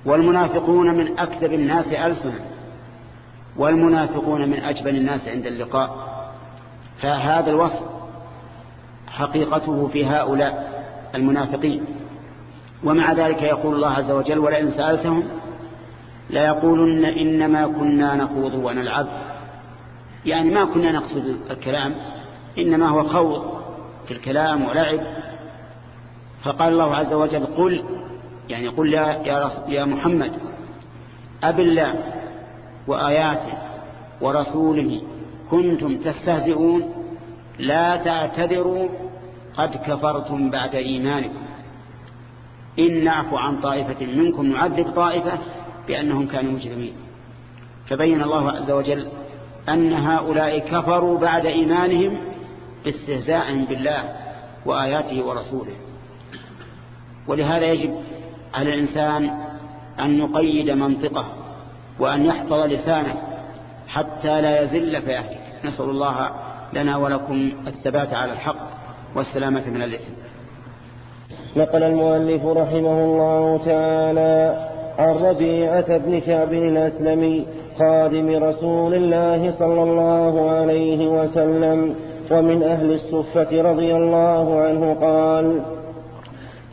والمنافقون من أكذب الناس ألسنا والمنافقون من أجبن الناس عند اللقاء. فهذا الوصف حقيقته في هؤلاء المنافقين. ومع ذلك يقول الله عز وجل ولئن سألتهم لا يقولن إنما كنا نخوض ونلعب. يعني ما كنا نقصد الكلام إنما هو خوض. في الكلام ولعب فقال الله عز وجل قل يعني قل يا, يا, يا محمد أب الله وآياته ورسوله كنتم تستهزئون لا تعتذروا قد كفرتم بعد إيمانكم. إن نعفو عن طائفة منكم نعذب طائفة بأنهم كانوا مجرمين. فبين الله عز وجل أن هؤلاء كفروا بعد إيمانهم باستهزاء بالله وآياته ورسوله. ولهذا يجب على الإنسان أن يقيد منطقه وأن يحفظ لسانه حتى لا يزل فيهلك نسأل الله لنا ولكم الثبات على الحق والسلامة من الإثم. نقل المؤلف رحمه الله تعالى عن ربيعة بن كعب الأسلمي خادم رسول الله صلى الله عليه وسلم ومن أهل الصفة رضي الله عنه قال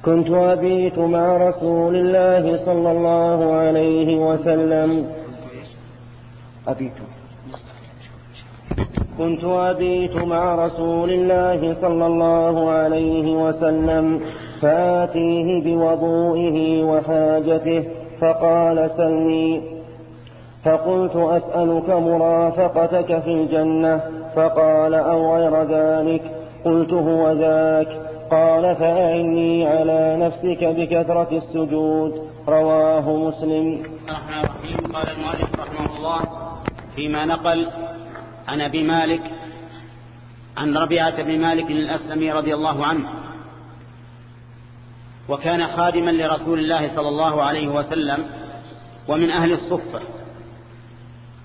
كنت أبيت مع رسول الله صلى الله عليه وسلم. أبيت. كنت أبيت مع رسول الله صلى الله عليه وسلم فآتيه بوضوئه وحاجته فقال سلني. فقلت أسألك مرافقتك في الجنة. فقال أو غير ذلك؟ قلت هو ذاك. قال فأعني على نفسك بكثرة السجود. رواه مسلم. الرحمن الرحيم. قال المؤلف رحمه الله فيما نقل عن أبي مالك عن ربيعة بن مالك الأسلمي رضي الله عنه وكان خادما لرسول الله صلى الله عليه وسلم ومن أهل الصفة.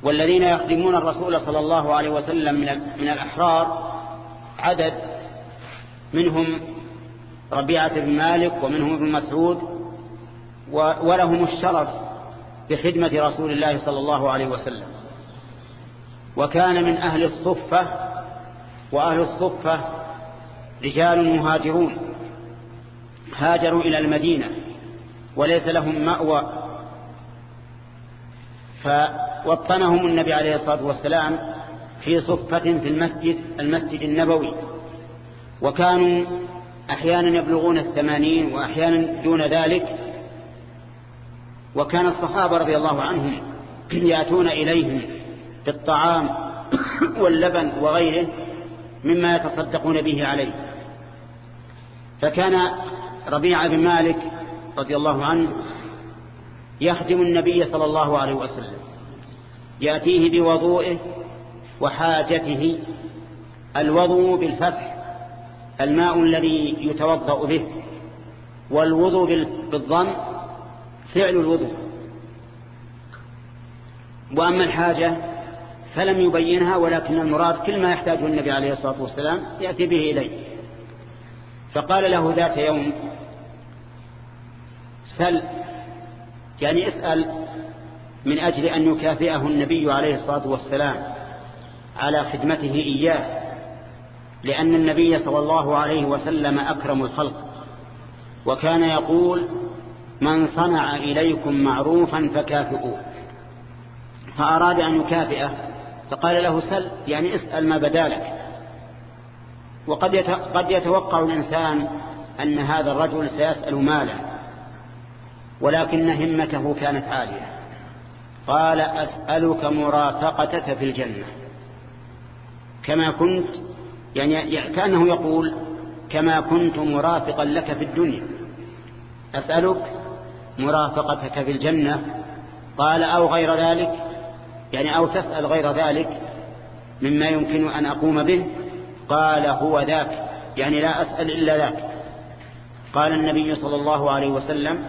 والذين يخدمون الرسول صلى الله عليه وسلم من الأحرار عدد منهم ربيعة بن مالك ومنهم ابن مسعود ولهم الشرف بخدمة رسول الله صلى الله عليه وسلم. وكان من أهل الصفة وأهل الصفة رجال مهاجرون هاجروا إلى المدينة وليس لهم مأوى. فوطنهم النبي عليه الصلاة والسلام في صفة في المسجد المسجد النبوي. وكانوا أحيانا يبلغون الثمانين وأحيانا دون ذلك. وكان الصحابة رضي الله عنهم يأتون إليهم بالطعام واللبن وغيره مما يتصدقون به عليه. فكان ربيع بن مالك رضي الله عنه يخدم النبي صلى الله عليه وسلم. يأتيه بوضوئه وحاجته الوضوء بالفتح الماء الذي يتوضأ به والوضوء بالضم فعل الوضوء. وأما الحاجة فلم يبينها ولكن المراد كل ما يحتاجه النبي عليه الصلاة والسلام يأتي به إليه. فقال له ذات يوم سل يعني اسأل من أجل أن يكافئه النبي عليه الصلاة والسلام على خدمته إياه لأن النبي صلى الله عليه وسلم أكرم الخلق. وكان يقول من صنع إليكم معروفا فكافئوه. فأراد أن يكافئه فقال له سل يعني اسأل ما بدالك وقد قد يتوقع الإنسان أن هذا الرجل سيسأل مالا ولكن همته كانت عالية. قال أسألك مرافقتك في الجنة. كما كنت يعني كأنه يقول كما كنت مرافقا لك في الدنيا. أسألك مرافقتك في الجنة. قال أو غير ذلك يعني أو تسأل غير ذلك مما يمكن أن أقوم به. قال هو ذاك يعني لا أسأل إلا ذاك. قال النبي صلى الله عليه وسلم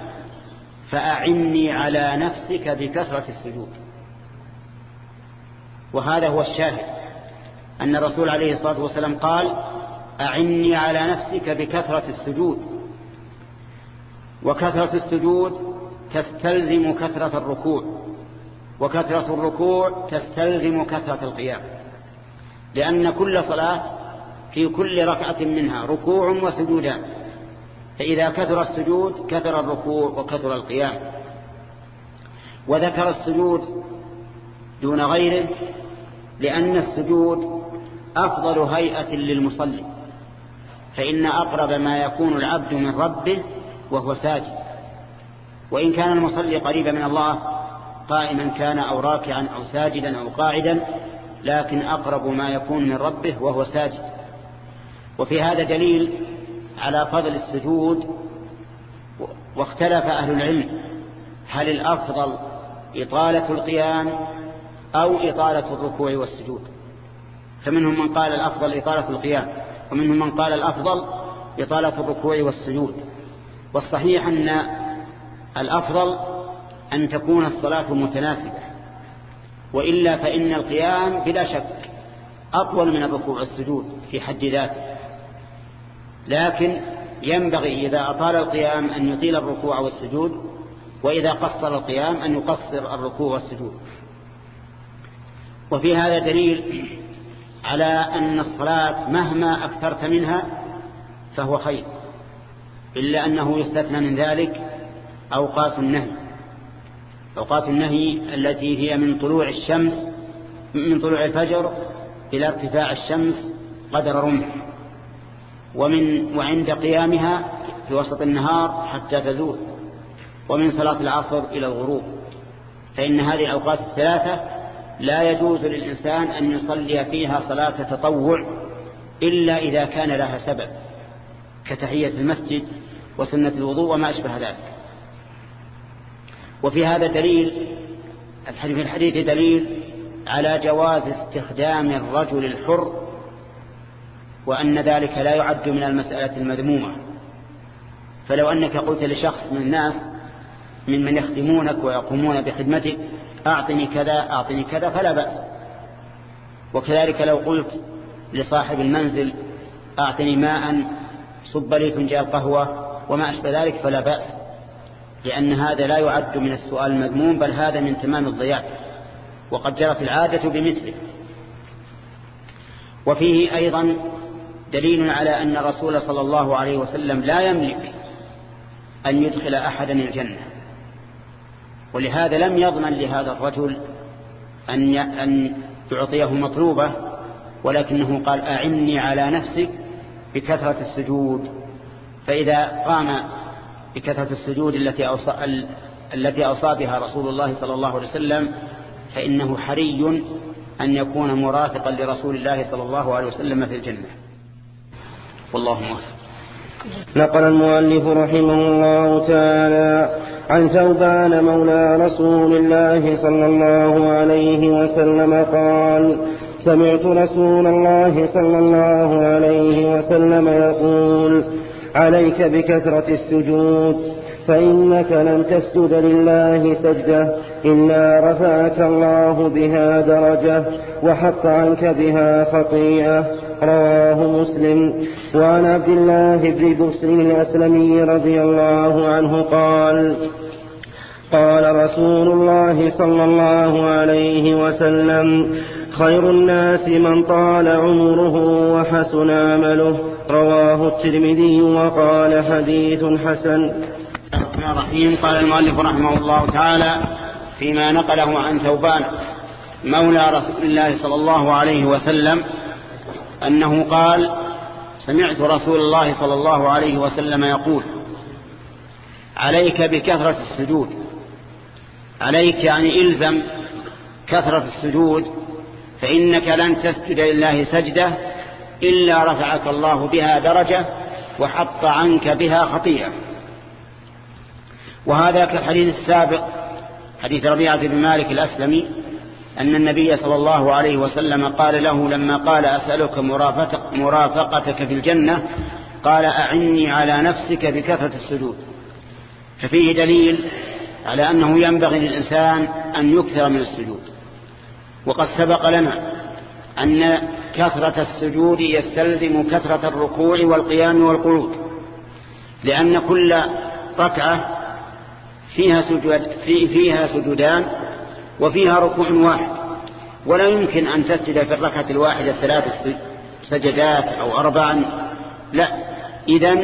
فأعني على نفسك بكثرة السجود. وهذا هو الشاهد. أن الرسول عليه الصلاة والسلام قال أعني على نفسك بكثرة السجود. وكثرة السجود تستلزم كثرة الركوع. وكثرة الركوع تستلزم كثرة القيام. لأن كل صلاة في كل ركعة منها ركوع وسجودان. فإذا كثر السجود كثر الركوع وكثر القيام. وذكر السجود دون غيره لأن السجود أفضل هيئة للمصلي فإن أقرب ما يكون العبد من ربه وهو ساجد. وإن كان المصلي قريبا من الله قائما كان أو راكعا أو ساجدا أو قاعدا لكن أقرب ما يكون من ربه وهو ساجد. وفي هذا دليل على فضل السجود واختلف أهل العلم. هل الأفضل إطالة القيام أو إطالة الركوع والسجود؟ فمنهم من قال الأفضل إطالة القيام ومنهم من قال الأفضل إطالة الركوع والسجود. والصحيح أن الأفضل أن تكون الصلاة متناسبة وإلا فإن القيام بلا شك أطول من الركوع والسجود في حد ذاته. لكن ينبغي إذا أطال القيام أن يطيل الركوع والسجود وإذا قصر القيام أن يقصر الركوع والسجود. وفي هذا دليل على أن الصلاة مهما أكثرت منها فهو خير إلا أنه يستثنى من ذلك أوقات النهي. أوقات النهي التي هي من طلوع الشمس من طلوع الفجر إلى ارتفاع الشمس قدر رمح. ومن وعند قيامها في وسط النهار حتى تزول ومن صلاة العصر إلى الغروب. فإن هذه الأوقات الثلاثة لا يجوز للإنسان أن يصلي فيها صلاة تطوع إلا إذا كان لها سبب كتحية المسجد وسنة الوضوء وما أشبه ذلك. وفي هذا دليل في الحديث دليل على جواز استخدام الرجل الحر وأن ذلك لا يعد من المسألة المذمومة. فلو أنك قلت لشخص من الناس من من يخدمونك ويقومون بخدمتك أعطني كذا أعطني كذا فلا بأس. وكذلك لو قلت لصاحب المنزل أعطني ماء صب لي فنجان قهوة وما أشبه ذلك فلا بأس. لأن هذا لا يعد من السؤال المذموم بل هذا من تمام الضياء وقد جرت العادة بمثله. وفيه أيضا دليل على أن الرسول صلى الله عليه وسلم لا يملك أن يدخل أحدا الجنة. ولهذا لم يضمن لهذا الرجل أن أن يعطيه مطلوبة ولكنه قال أعني على نفسك بكثرة السجود. فإذا قام بكثرة السجود التي أوصى, التي أوصى بها رسول الله صلى الله عليه وسلم فإنه حري أن يكون مرافقا لرسول الله صلى الله عليه وسلم في الجنة. والله نقل المؤلف رحمه الله تعالى عن ثوبان مولى رسول الله صلى الله عليه وسلم قال سمعت رسول الله صلى الله عليه وسلم يقول عليك بكثرة السجود فإنك لن تسجد لله سجدة إلا رفعك الله بها درجة وحط عنك بها خطيئة. رواه مسلم. وعن عبد الله بن بسر الأسلمي رضي الله عنه قال قال رسول الله صلى الله عليه وسلم خير الناس من طال عمره وحسن عمله. رواه الترمذي وقال حديث حسن. الرحمن الرحيم. قال المؤلف رحمه الله تعالى فيما نقله عن ثوبان مولى رسول الله صلى الله عليه وسلم أنه قال سمعت رسول الله صلى الله عليه وسلم يقول عليك بكثرة السجود. عليك يعني إلزم كثرة السجود فإنك لن تسجد لله سجدة إلا رفعك الله بها درجة وحط عنك بها خطيئة. وهذا كالحديث السابق حديث ربيعة بن مالك الأسلمي أن النبي صلى الله عليه وسلم قال له لما قال أسألك مرافقتك في الجنة قال أعني على نفسك بكثرة السجود. ففيه دليل على أنه ينبغي للإنسان أن يكثر من السجود. وقد سبق لنا أن كثرة السجود يستلزم كثرة الركوع والقيام والقعود لأن كل ركعة فيها, سجود في فيها سجودان وفيها ركوع واحد. ولا يمكن أن تسجد في الركعة الواحدة ثلاث سجدات أو أربعا. لا. إذن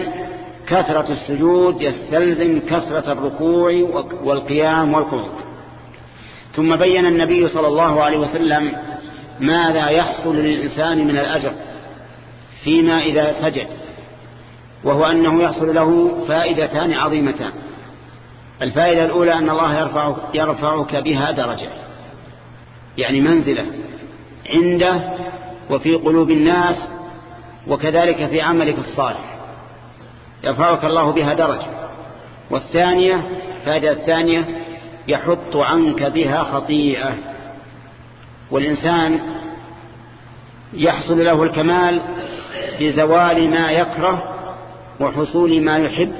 كثرة السجود يستلزم كثرة الركوع والقيام والقعود ثم بين النبي صلى الله عليه وسلم ماذا يحصل للإنسان من الأجر فيما إذا سجد. وهو أنه يحصل له فائدتان عظيمتان. الفائدة الأولى أن الله يرفعك, يرفعك بها درجة. يعني منزلة عنده وفي قلوب الناس وكذلك في عملك الصالح. يرفعك الله بها درجة. والثانية فائدة الثانية يحط عنك بها خطيئة. والإنسان يحصل له الكمال بزوال ما يكره وحصول ما يحب.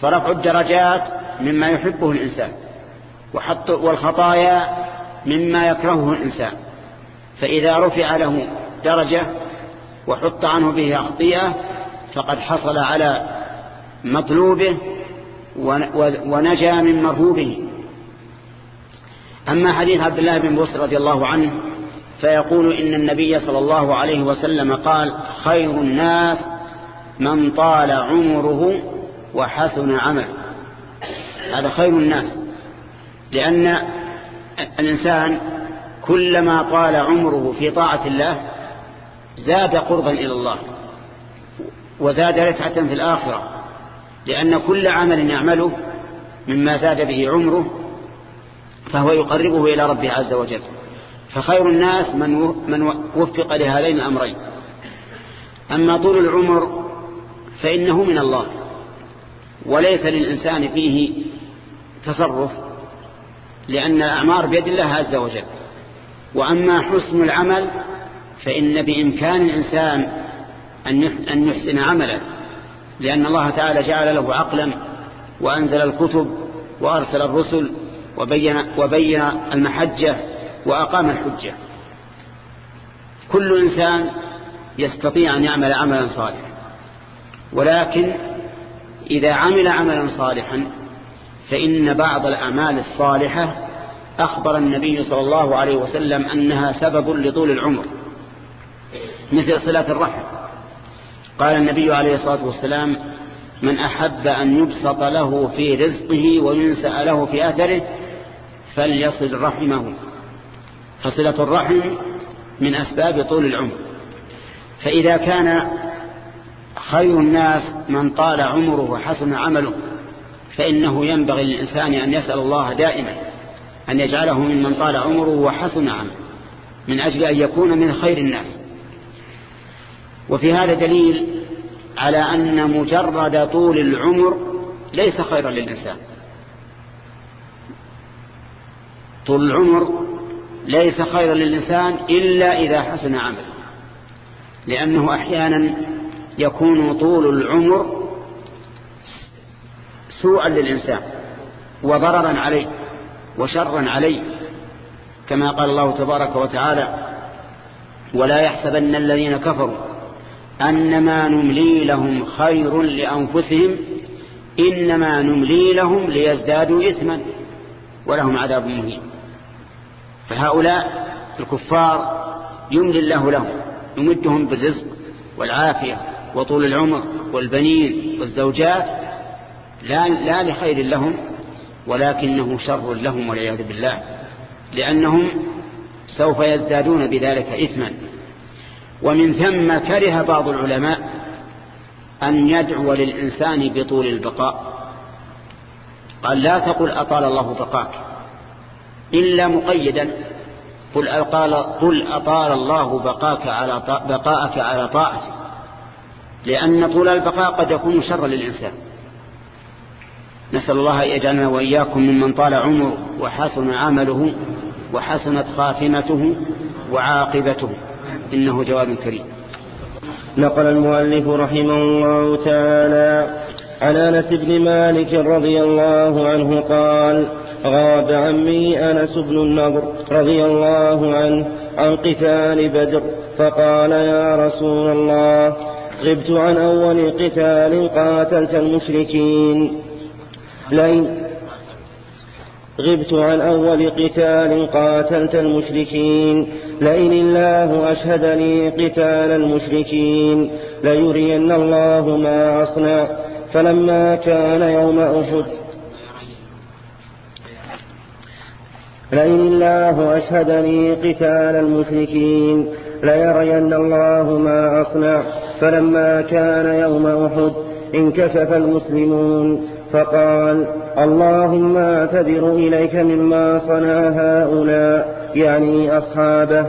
فرفع الدرجات مما يحبه الإنسان وحط والخطايا مما يكرهه الإنسان. فإذا رفع له درجة وحط عنه به خطيئة فقد حصل على مطلوبه ونجا من مرهوبه. أما حديث عبد الله بن بوس رضي الله عنه فيقول إن النبي صلى الله عليه وسلم قال خير الناس من طال عمره وحسن عمله. هذا خير الناس. لأن الإنسان كلما طال عمره في طاعة الله زاد قربا إلى الله وزاد رفعة في الآخرة لأن كل عمل يعمله مما زاد به عمره فهو يقربه إلى ربه عز وجل. فخير الناس من من وفق لهذين الأمرين. أما طول العمر فإنه من الله وليس للإنسان فيه تصرف لأن الأعمار بيد الله عز وجل. وأما حسن العمل فإن بإمكان الإنسان أن يحسن عمله لأن الله تعالى جعل له عقلا وأنزل الكتب وأرسل الرسل وبين, وبين المحجة وأقام الحجة. كل إنسان يستطيع أن يعمل عملا صالحا ولكن إذا عمل عملا صالحا فإن بعض الأعمال الصالحة أخبر النبي صلى الله عليه وسلم أنها سبب لطول العمر مثل صلة الرحم. قال النبي عليه الصلاة والسلام من أحب أن يبسط له في رزقه وينسأ له في أثره فليصل رحمه. فصلة الرحم من أسباب طول العمر. فإذا كان خير الناس من طال عمره وحسن عمله فإنه ينبغي للإنسان أن يسأل الله دائما أن يجعله ممن طال عمره وحسن عمله من أجل أن يكون من خير الناس. وفي هذا دليل على أن مجرد طول العمر ليس خيرا للإنسان. طول العمر ليس خيرا للإنسان إلا إذا حسن عمله لأنه أحيانا يكون طول العمر سوءا للإنسان وضررا عليه وشرا عليه كما قال الله تبارك وتعالى ولا يحسبن الذين كفروا أنما نملي لهم خير لأنفسهم إنما نملي لهم ليزدادوا إثما ولهم عذاب مهين. فهؤلاء الكفار يملي الله لهم يمدهم بالرزق والعافية وطول العمر والبنين والزوجات لا, لا لخير لهم ولكنه شر لهم والعياذ بالله لأنهم سوف يزدادون بذلك إثما. ومن ثم كره بعض العلماء أن يدعو للإنسان بطول البقاء. قال لا تقل أطال الله بقاك إلا مقيدا. قل أطال, قل أطال الله بقاك على بقاءك على طاعته. لأن طول البقاء قد يكون شرا للإنسان. نسأل الله أن يجعلنا وإياكم ممن طال عمره وحسن عمله وحسنت خاتمته وعاقبته. إنه جواب كريم. نقل المؤلف رحمه الله تعالى عن أنس بن مالك رضي الله عنه قال غاب عمي أنس بن النضر رضي الله عنه عن قتال بدر فقال يا رسول الله غبت عن أول قتال قاتلت المشركين. لئن غبت عن أول قتال قاتلت المشركين. لئن الله أشهدني قتال المشركين ليرين الله ما أصنع. فلما كان يوم أحد لئن الله أشهدني قتال المشركين ليرين الله ما أصنع. فلما كان يوم أحد انكشف المسلمون. فقال اللهم اعتذر إليك مما صنع هؤلاء يعني أصحابه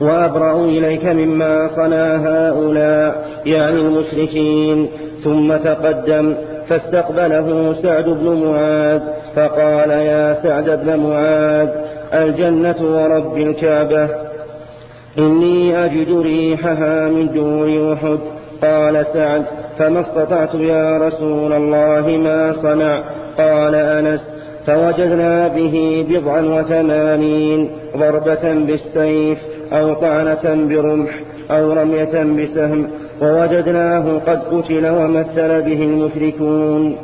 وأبرأ إليك مما صنع هؤلاء يعني المشركين. ثم تقدم فاستقبله سعد بن معاذ فقال يا سعد بن معاذ الجنة ورب الكعبة إني أجد ريحها من دور أحد. قال سعد فما استطعت يا رسول الله ما صنع. قال أنس فوجدنا به بضعا وثمانين ضربة بالسيف أو طعنة برمح أو رمية بسهم ووجدناه قد قتل ومثل به المشركون.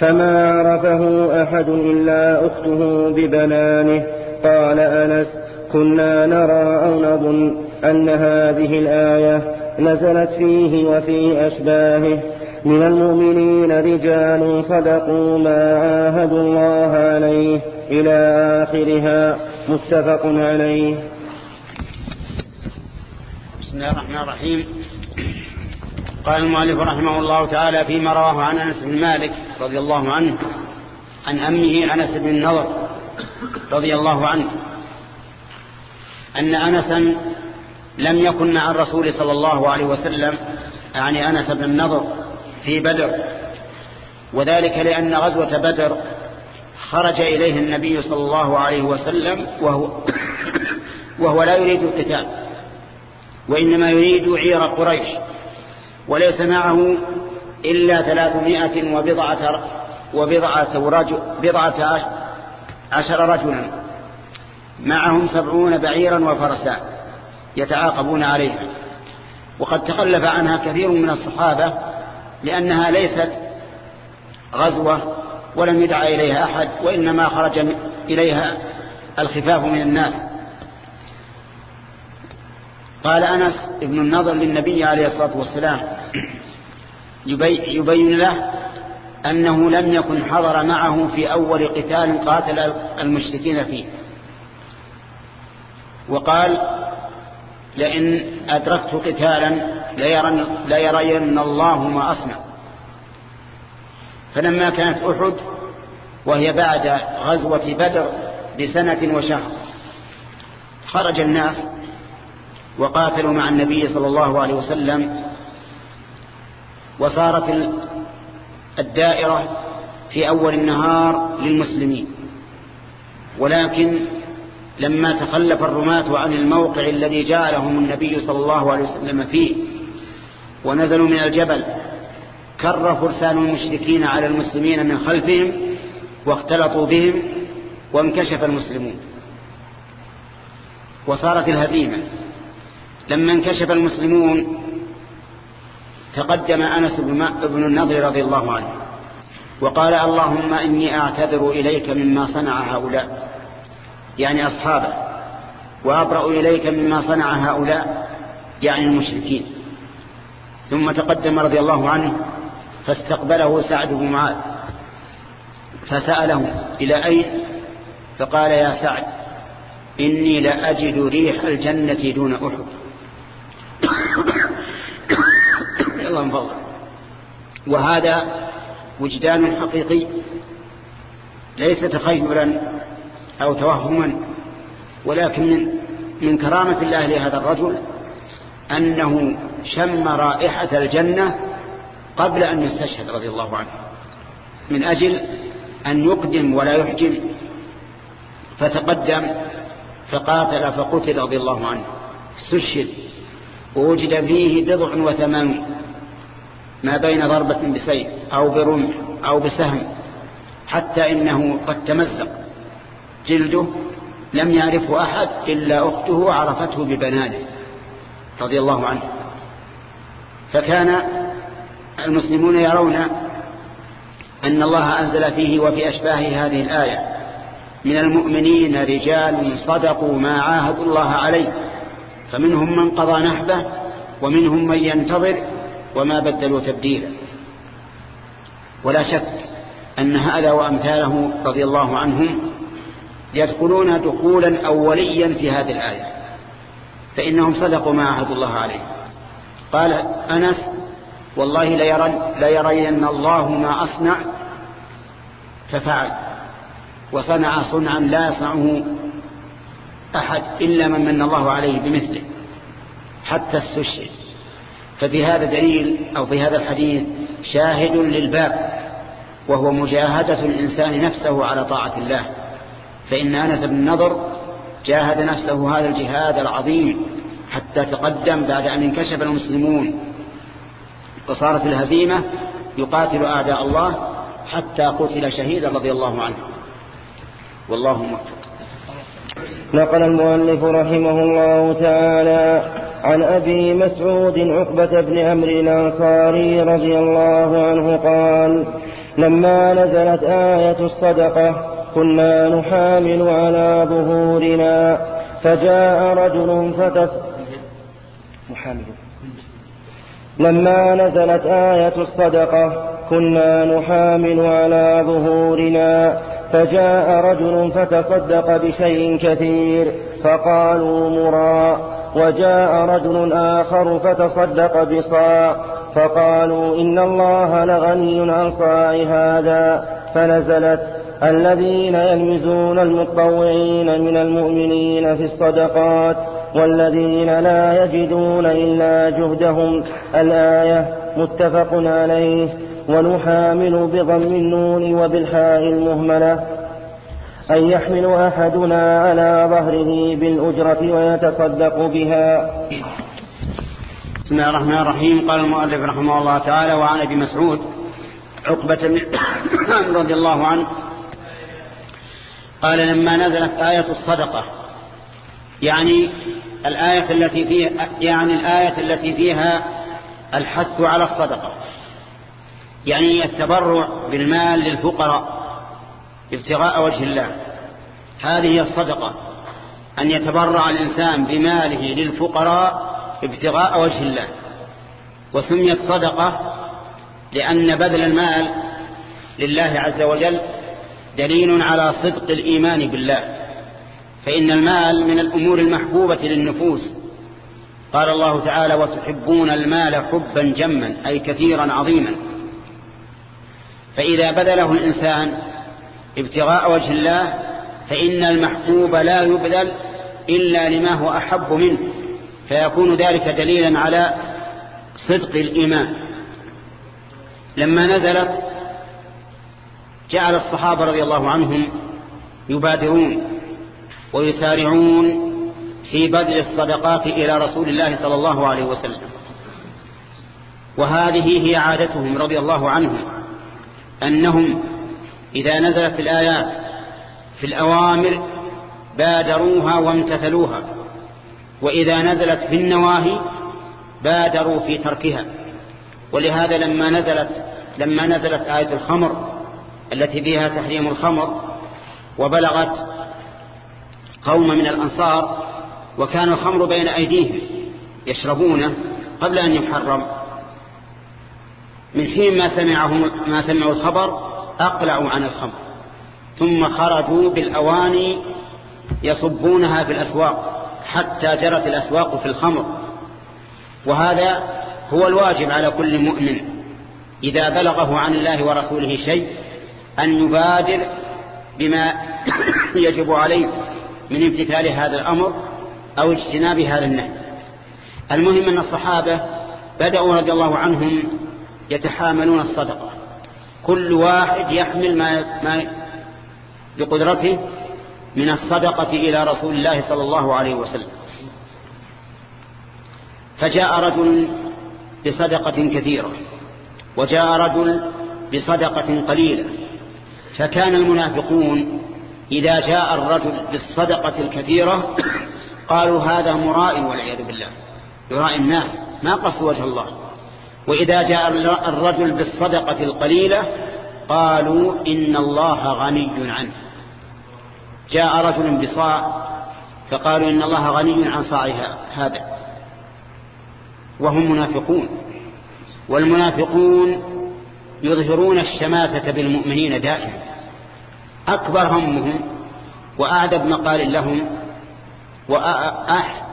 فما عرفه أحد إلا أخته ببنانه. قال أنس كنا نرى أو نظن أن هذه الآية نزلت فيه وفي أشباهه. من المؤمنين رجال صدقوا ما عاهدوا الله عليه إلى آخرها. متفق عليه. بسم الله الرحمن الرحيم. قال المؤلف رحمه الله تعالى فيما رواه عن أنس بن مالك رضي الله عنه عن أمه أنس بن النضر رضي الله عنه أن أنسا لم يكن مع الرسول صلى الله عليه وسلم يعني أنس بن النضر في بدر. وذلك لأن غزوة بدر خرج إليه النبي صلى الله عليه وسلم وهو, وهو لا يريد القتال وإنما يريد عير قريش. وليس معه إلا ثلاثمائة وبضعة, وبضعة رجل بضعة عشر رجلا. معهم سبعون بعيرا وفرسا. يتعاقبون عليها. وقد تخلف عنها كثير من الصحابة لأنها ليست غزوة ولم يدع إليها أحد وإنما خرج إليها الخفاف من الناس. قال أنس ابن النظر للنبي عليه الصلاة والسلام يبين له أنه لم يكن حضر معه في أول قتال قاتل المشركين فيه. وقال لئن أدركت قتالا ليرن, ليرين الله ما أصنع. فلما كانت أحد وهي بعد غزوة بدر بسنة وشهر خرج الناس وقاتلوا مع النبي صلى الله عليه وسلم وصارت الدائرة في أول النهار للمسلمين. ولكن لما تخلف الرماة عن الموقع الذي جعلهم النبي صلى الله عليه وسلم فيه ونزلوا من الجبل كر فرسان المشركين على المسلمين من خلفهم واختلطوا بهم وانكشف المسلمون. وصارت الهزيمة. لما انكشف المسلمون تقدم أنس بن النضر رضي الله عنه وقال اللهم إني أعتذر إليك مما صنع هؤلاء. يعني أصحابه. وأبرأ إليك مما صنع هؤلاء يعني المشركين. ثم تقدم رضي الله عنه فاستقبله سعد بن معاذ فسأله إلى أين؟ فقال يا سعد إني لأجد ريح الجنة دون أحد. وهذا وجدان حقيقي ليس تخيلا أو توهما ولكن من, من كرامة الله لهذا الرجل أنه شم رائحة الجنة قبل أن يستشهد رضي الله عنه من أجل أن يقدم ولا يحجم فتقدم فقاتل فقتل رضي الله عنه استشهد ووجد فيه بضع وثمان ما بين ضربة بسيف أو برمح أو بسهم حتى إنه قد تمزق. جلده لم يعرفه أحد إلا أخته عرفته ببنانه رضي الله عنه. فكان المسلمون يرون أن الله أنزل فيه وفي أشباه هذه الآية من المؤمنين رجال صدقوا ما عاهدوا الله عليه فمنهم من قضى نحبه ومنهم من ينتظر وما بدلوا تبديلا. ولا شك أن هذا وأمثاله رضي الله عنهم يدخلون دخولا أوليا في هذه الآية فإنهم صدقوا ما عهدوا الله عليه. قال أنس والله ليرن, ليرين الله ما أصنع ففعل. وصنع صنعا لا يصنعه أحد إلا من من الله عليه بمثله حتى استشهد ففي هذا دليل أو في هذا الحديث شاهد للباب وهو مجاهدة الإنسان نفسه على طاعة الله. فإن أنس بن نضر جاهد نفسه هذا الجهاد العظيم حتى تقدم بعد أن انكشف المسلمون وصارت الهزيمة يقاتل أعداء الله حتى قتل شهيدا رضي الله عنه. والله موفق. نقل المؤلف رحمه الله تعالى عن أبي مسعود عقبة بن عمرو الأنصاري رضي الله عنه قال لما نزلت آية الصدقة كنا نحامل على ظهورنا. فجاء رجل فتس محامل. لما نزلت آية الصدقة كنا نحامل على ظهورنا. فجاء رجل فتصدق بشيء كثير فقالوا مرا. وجاء رجل آخر فتصدق بصاع فقالوا إن الله لغني عن صاع هذا. فنزلت الذين يلمزون المطوعين من المؤمنين في الصدقات والذين لا يجدون إلا جهدهم. الآية متفق عليه. ونحامل بضم النون وبالحاء المهملة. أن يحمل أحدنا على ظهره بالأجرة ويتصدق بها. بسم الله الرحمن الرحيم. قال المؤلف رحمه الله تعالى وعن أبي مسعود عقبة رضي الله عنه قال لما نزلت آية الصدقة يعني الآية التي فيها يعني الآية التي فيها الحث على الصدقة. يعني التبرع بالمال للفقراء ابتغاء وجه الله. هذه هي الصدقة أن يتبرع الإنسان بماله للفقراء ابتغاء وجه الله. وسميت صدقة لأن بذل المال لله عز وجل دليل على صدق الإيمان بالله. فإن المال من الأمور المحبوبة للنفوس. قال الله تعالى وتحبون المال حبا جما أي كثيرا عظيما. فإذا بذله الإنسان ابتغاء وجه الله فإن المحبوب لا يبذل إلا لما هو أحب منه. فيكون ذلك دليلا على صدق الإيمان. لما نزلت جعل الصحابة رضي الله عنهم يبادرون ويسارعون في بذل الصدقات إلى رسول الله صلى الله عليه وسلم. وهذه هي عادتهم رضي الله عنهم أنهم إذا نزلت الآيات في الأوامر بادروها وامتثلوها وإذا نزلت في النواهي بادروا في تركها. ولهذا لما نزلت لما نزلت آية الخمر التي فيها تحريم الخمر وبلغت قوم من الأنصار وكان الخمر بين أيديهم يشربونه قبل أن يحرم. من حين ما سمعهم ما سمعوا الخبر أقلعوا عن الخمر ثم خرجوا بالأواني يصبونها في الأسواق حتى جرت الأسواق في الخمر. وهذا هو الواجب على كل مؤمن إذا بلغه عن الله ورسوله شيء أن يبادر بما يجب عليه من امتثال هذا الأمر أو اجتناب هذا النهي. المهم أن الصحابة بدأوا رضي الله عنهم يتحاملون الصدقة. كل واحد يحمل ما, ما بقدرته من الصدقة إلى رسول الله صلى الله عليه وسلم. فجاء رجل بصدقة كثيرة وجاء رجل بصدقة قليلة. فكان المنافقون إذا جاء الرجل بالصدقة الكثيرة قالوا هذا مراء والعياذ بالله. يراء الناس ما قصد وجه الله. وإذا جاء الرجل بالصدقة القليلة قالوا إن الله غني عنه. جاء رجل بصاع فقالوا إن الله غني عن صاعها هذا. وهم منافقون. والمنافقون يظهرون الشماتة بالمؤمنين دائما. أكبر همهم وأعدب مقال لهم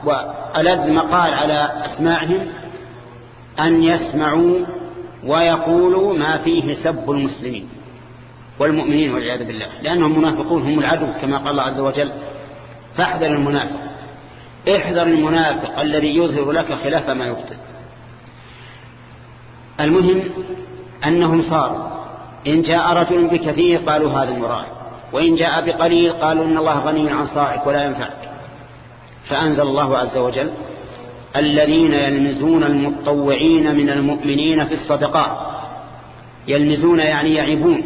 وألذ مقال على أسماعهم أن يسمعوا ويقولوا ما فيه سب المسلمين والمؤمنين والعياذ بالله. لأنهم منافقون هم العدو كما قال الله عز وجل. فاحذر المنافق. احذر المنافق الذي يظهر لك خلاف ما يبطل. المهم أنهم صاروا. إن جاء رجل بكثير قالوا هذا المراد. وإن جاء بقليل قالوا إن الله غني عن صاعك ولا ينفعك. فأنزل الله عز وجل الذين يلمزون المتطوعين من المؤمنين في الصدقات. يلمزون يعني يعيبون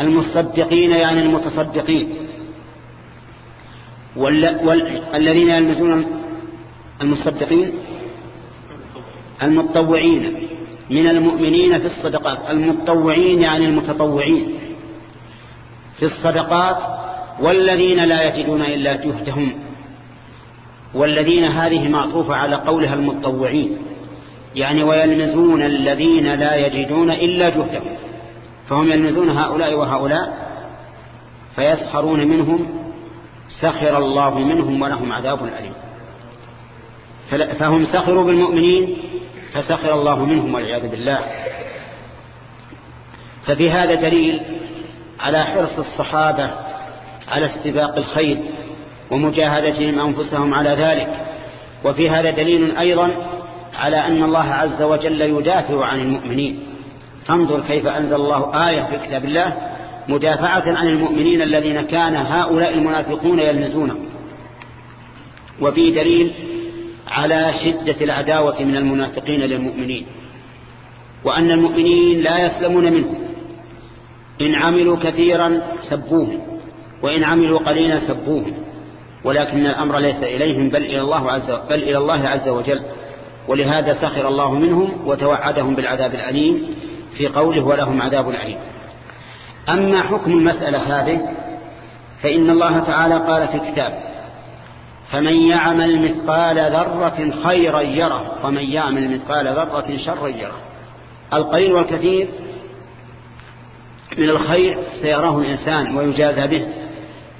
المصدقين يعني المتصدقين. والذين يلمزون المصدقين المتطوعين من المؤمنين في الصدقات المتطوعين يعني المتطوعين في الصدقات والذين لا يجدون إلا جهدهم والذين هذه معطوفة على قولها المتطوعين يعني ويلمزون الذين لا يجدون إلا جهدهم فهم يلمزون هؤلاء وهؤلاء فيسخرون منهم سخر الله منهم ولهم عذاب أليم. فهم سخروا بالمؤمنين فسخر الله منهم والعياذ بالله. ففي هذا دليل على حرص الصحابة على استباق الخير ومجاهدتهم أنفسهم على ذلك. وفي هذا دليل أيضا على أن الله عز وجل يدافع عن المؤمنين. فانظر كيف أنزل الله آية في كتاب الله مدافعة عن المؤمنين الذين كان هؤلاء المنافقون يلمزونهم وفي دليل على شدة العداوة من المنافقين للمؤمنين. وأن المؤمنين لا يسلمون منه. إن عملوا كثيرا سبوهم وإن عملوا قليلا سبوهم ولكن الأمر ليس إليهم بل إلى الله عز, بل إلى الله عز وجل. ولهذا سخر الله منهم وتوعدهم بالعذاب الأليم في قوله ولهم عذاب أليم. أما حكم المسألة هذه فإن الله تعالى قال في كتاب فمن يعمل مثقال ذرة خيرا يره ومن يعمل مثقال ذرة شرا يره. القليل والكثير من الخير سيراه الإنسان ويجازى به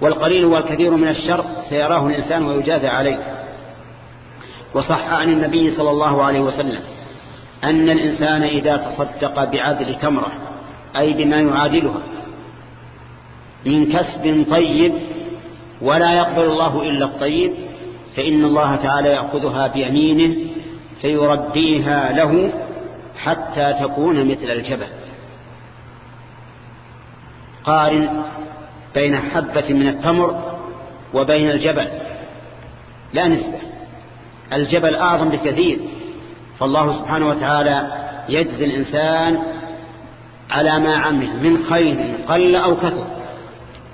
والقليل والكثير من الشر سيراه الإنسان ويجازى عليه. وصح عن النبي صلى الله عليه وسلم أن الإنسان إذا تصدق بعدل تمرة أي بما يعادلها من كسب طيب ولا يقبل الله إلا الطيب فإن الله تعالى يأخذها بيمينه فيرديها له حتى تكون مثل الجبل. قارن بين حبة من التمر وبين الجبل. لا نسبة. الجبل أعظم بكثير. فالله سبحانه وتعالى يجزي الإنسان على ما عمل من خير قل أو كثر.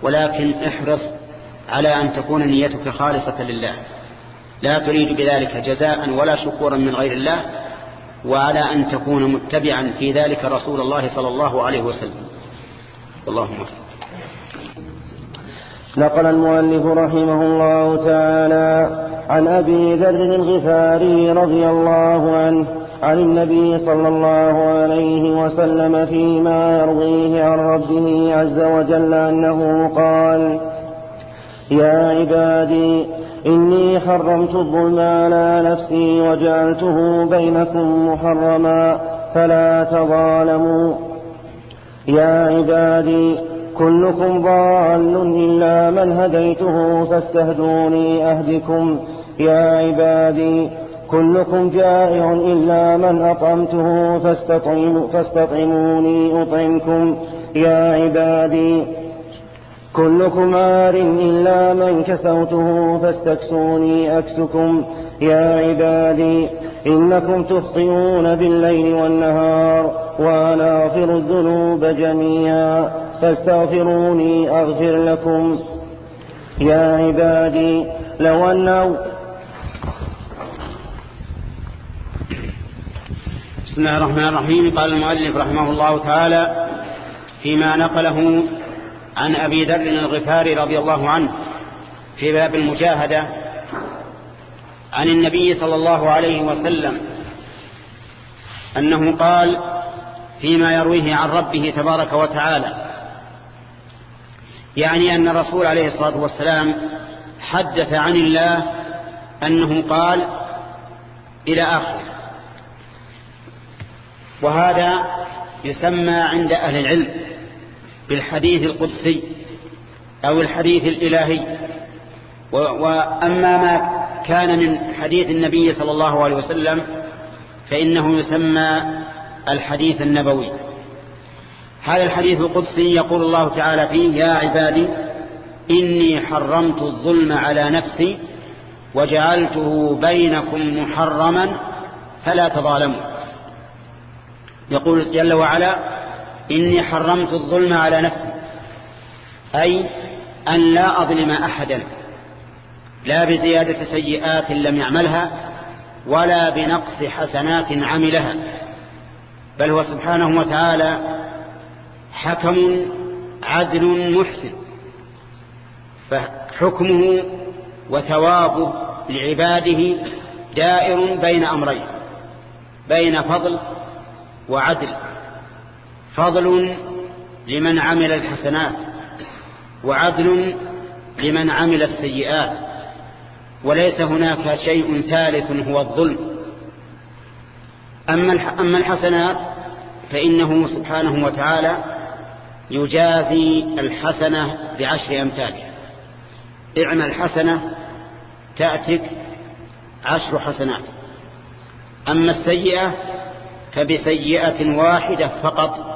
ولكن احرص على أن تكون نيتك خالصة لله. لا تريد بذلك جزاء ولا شكورا من غير الله وعلى أن تكون متبعا في ذلك رسول الله صلى الله عليه وسلم. اللهم نقل المؤلف رحمه الله تعالى عن أبي ذر الغفاري رضي الله عنه عن النبي صلى الله عليه وسلم فيما يرضيه عن ربه عز وجل أنه قال يا عبادي إني حرمت الظلم على نفسي وجعلته بينكم محرما فلا تظالموا. يا عبادي كلكم ضال إلا من هديته فاستهدوني أهدكم. يا عبادي كلكم جائع إلا من أطعمته فاستطعم فاستطعموني أطعمكم. يا عبادي كلكم عار إلا من كسوته فاستكسوني أكسكم. يا عبادي إنكم تخطئون بالليل والنهار وأنا أغفر الذنوب جميعا. فاستغفروني أغفر لكم. يا عبادي لو أن بسم الله الرحمن الرحيم. قال المؤلف رحمه الله تعالى فيما نقله عن أبي ذر الغفاري رضي الله عنه في باب المجاهدة عن النبي صلى الله عليه وسلم أنه قال فيما يرويه عن ربه تبارك وتعالى يعني أن الرسول عليه الصلاة والسلام حدث عن الله أنه قال إلى آخر وهذا يسمى عند أهل العلم. بالحديث القدسي أو الحديث الإلهي. وأما ما كان من حديث النبي صلى الله عليه وسلم فإنه يسمى الحديث النبوي. هذا الحديث القدسي يقول الله تعالى فيه يا عبادي إني حرمت الظلم على نفسي وجعلته بينكم محرما فلا تظالموا. يقول جل وعلا إني حرمت الظلم على نفسي. أي أن لا أظلم أحدا. لا بزيادة سيئات لم يعملها ولا بنقص حسنات عملها. بل هو سبحانه وتعالى حكم عدل محسن. فحكمه وثوابه لعباده دائر بين أمرين بين فضل وعدل. فضل لمن عمل الحسنات وعدل لمن عمل السيئات وليس هناك شيء ثالث هو الظلم. أما الحسنات فإنه سبحانه وتعالى يجازي الحسنة بعشر أمثالها. اعمل حسنة تأتك عشر حسنات. أما السيئة فبسيئة واحدة فقط.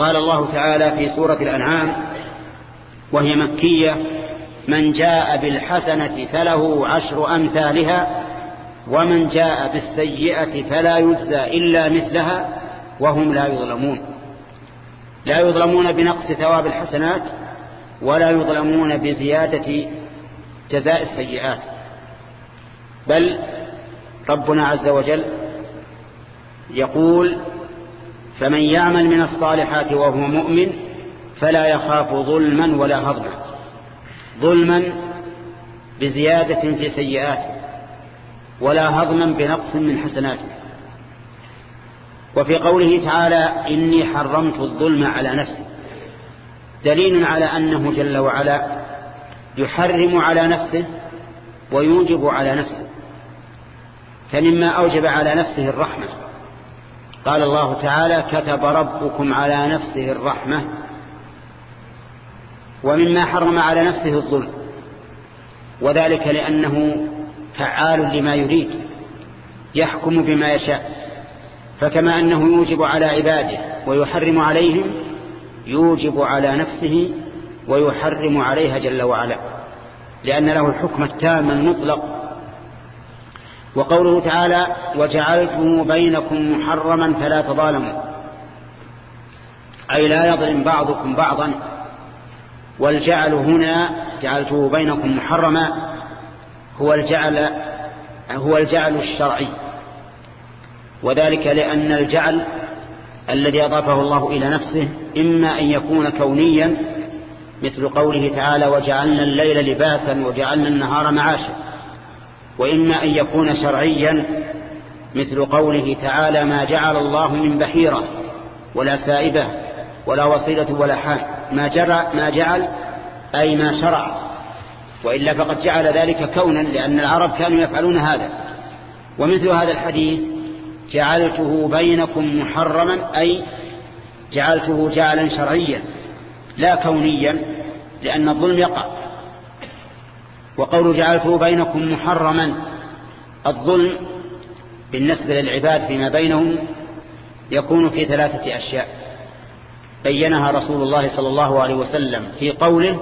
قال الله تعالى في سورة الأنعام وهي مكية من جاء بالحسنة فله عشر أمثالها ومن جاء بالسيئة فلا يجزى إلا مثلها وهم لا يظلمون. لا يظلمون بنقص ثواب الحسنات ولا يظلمون بزيادة جزاء السيئات. بل ربنا عز وجل يقول فمن يعمل من الصالحات وهو مؤمن فلا يخاف ظلما ولا هضما. ظلما بزيادة في سيئاته ولا هضما بنقص من حسناته. وفي قوله تعالى إني حرمت الظلم على نفسي. دليل على أنه جل وعلا يحرم على نفسه ويوجب على نفسه. فمما أوجب على نفسه الرحمة. قال الله تعالى كتب ربكم على نفسه الرحمة ومما حرم على نفسه الظلم وذلك لأنه فعال لما يريد يحكم بما يشاء فكما أنه يوجب على عباده ويحرم عليهم يوجب على نفسه ويحرم عليها جل وعلا لأن له الحكم التام المطلق وقوله تعالى وجعلته بينكم محرما فلا تظالموا. أي لا يظلم بعضكم بعضا. والجعل هنا جعلته بينكم محرما هو الجعل هو الجعل الشرعي. وذلك لأن الجعل الذي أضافه الله إلى نفسه إما أن يكون كونيا مثل قوله تعالى وجعلنا الليل لباسا وجعلنا النهار معاشا. وإما أن يكون شرعيا مثل قوله تعالى ما جعل الله من بحيرة ولا سائبة ولا وصيلة ولا حال. ما, جرى ما جعل أي ما شرع. وإلا فقد جعل ذلك كونا لأن العرب كانوا يفعلون هذا. ومثل هذا الحديث جعلته بينكم محرما أي جعلته جعلا شرعيا لا كونيا لأن الظلم يقع. وقول جعلته بينكم محرما الظلم بالنسبة للعباد فيما بينهم يكون في ثلاثة أشياء. بينها رسول الله صلى الله عليه وسلم في قوله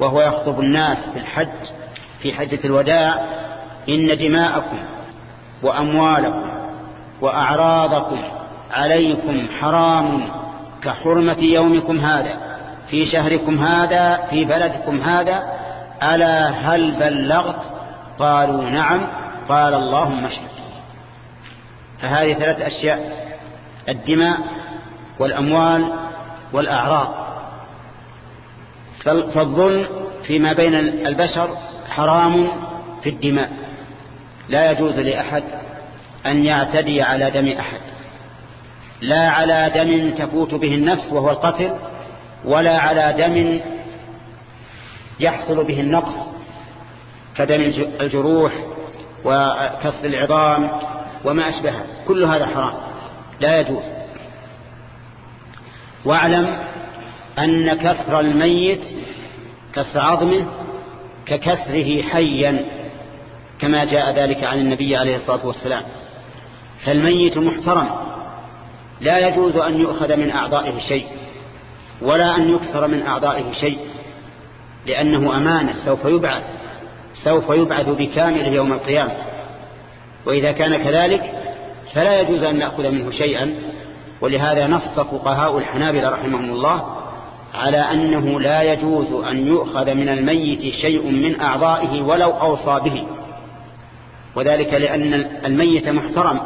وهو يخطب الناس في الحج في حجة الوداع إن دماءكم وأموالكم وأعراضكم عليكم حرام كحرمة يومكم هذا في شهركم هذا في بلدكم هذا ألا هل بلغت؟ قالوا نعم. قال اللهم اشهد. فهذه ثلاث أشياء الدماء والأموال والأعراض. فالظلم فيما بين البشر حرام في الدماء. لا يجوز لأحد أن يعتدي على دم أحد. لا على دم تفوت به النفس وهو القتل ولا على دم يحصل به النقص كدم الجروح وكسر العظام وما أشبهه كل هذا حرام. لا يجوز. واعلم أن كسر الميت كسر عظمه ككسره حيا كما جاء ذلك عن النبي عليه الصلاة والسلام. فالميت محترم. لا يجوز أن يؤخذ من أعضائه شيء ولا أن يكسر من أعضائه شيء. لأنه أمانة سوف يبعث سوف يبعث بكامل يوم القيامة. وإذا كان كذلك فلا يجوز أن نأخذ منه شيئا. ولهذا نص فقهاء الحنابل رحمهم الله على أنه لا يجوز أن يؤخذ من الميت شيء من أعضائه ولو أوصى به. وذلك لأن الميت محترم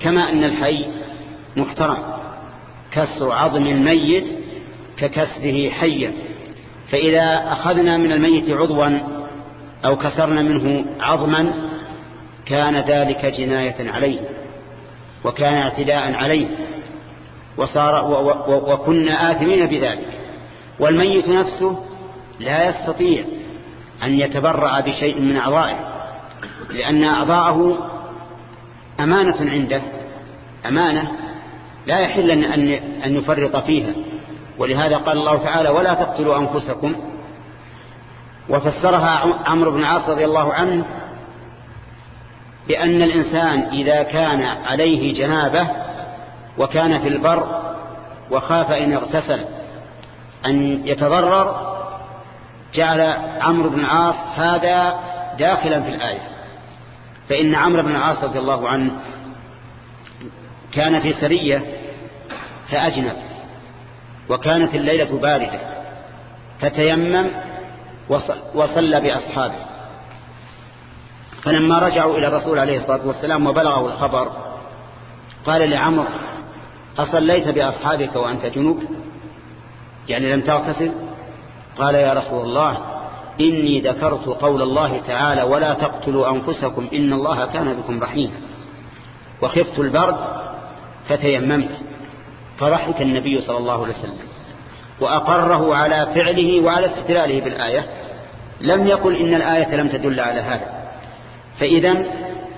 كما أن الحي محترم. كسر عظم الميت ككسره حيا. فإذا أخذنا من الميت عضوا أو كسرنا منه عظما كان ذلك جناية عليه وكان اعتداء عليه وصار وكنا آثمين بذلك. والميت نفسه لا يستطيع أن يتبرأ بشيء من أعضائه لأن أعضاءه أمانة عنده أمانة لا يحل أن يفرط فيها. ولهذا قال الله تعالى ولا تقتلوا أنفسكم. وفسرها عمرو بن عاص رضي الله عنه بأن الإنسان إذا كان عليه جنابة وكان في البر وخاف إن اغتسل أن يتضرر جعل عمرو بن عاص هذا داخلا في الآية. فإن عمرو بن عاص رضي الله عنه كان في سرية فأجنب. وكانت الليلة باردة. فتيمم وصلى بأصحابه. فلما رجعوا إلى الرسول عليه الصلاة والسلام وبلغه الخبر قال لعمر أصليت بأصحابك وأنت جنوب؟ يعني لم تغتسل؟ قال يا رسول الله إني ذكرت قول الله تعالى ولا تقتلوا أنفسكم إن الله كان بكم رحيما. وخفت البرد فتيممت. فضحك النبي صلى الله عليه وسلم وأقره على فعله وعلى استدلاله بالآية. لم يقل إن الآية لم تدل على هذا. فإذا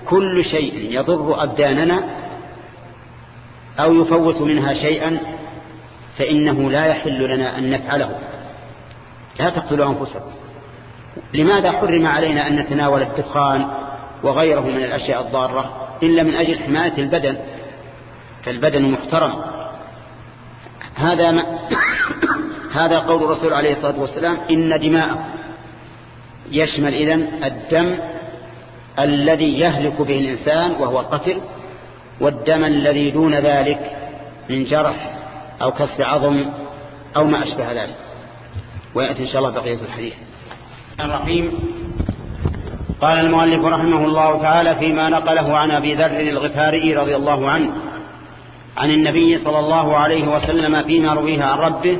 كل شيء يضر أبداننا أو يفوت منها شيئا فإنه لا يحل لنا أن نفعله. لا تقتلوا أنفسكم. لماذا حرم علينا أن نتناول الدخان وغيره من الأشياء الضارة إلا من أجل حماية البدن؟ فالبدن محترم. هذا ما هذا قول الرسول عليه الصلاة والسلام إن دماء يشمل إذن الدم الذي يهلك به الإنسان وهو القتل والدم الذي دون ذلك من جرح أو كسر عظم أو ما أشبه ذلك. ويأتي إن شاء الله بقية الحديث. الرحيم. قال المؤلف رحمه الله تعالى فيما نقله عن أبي ذر الغفاري رضي الله عنه عن النبي صلى الله عليه وسلم فيما رويه عن ربه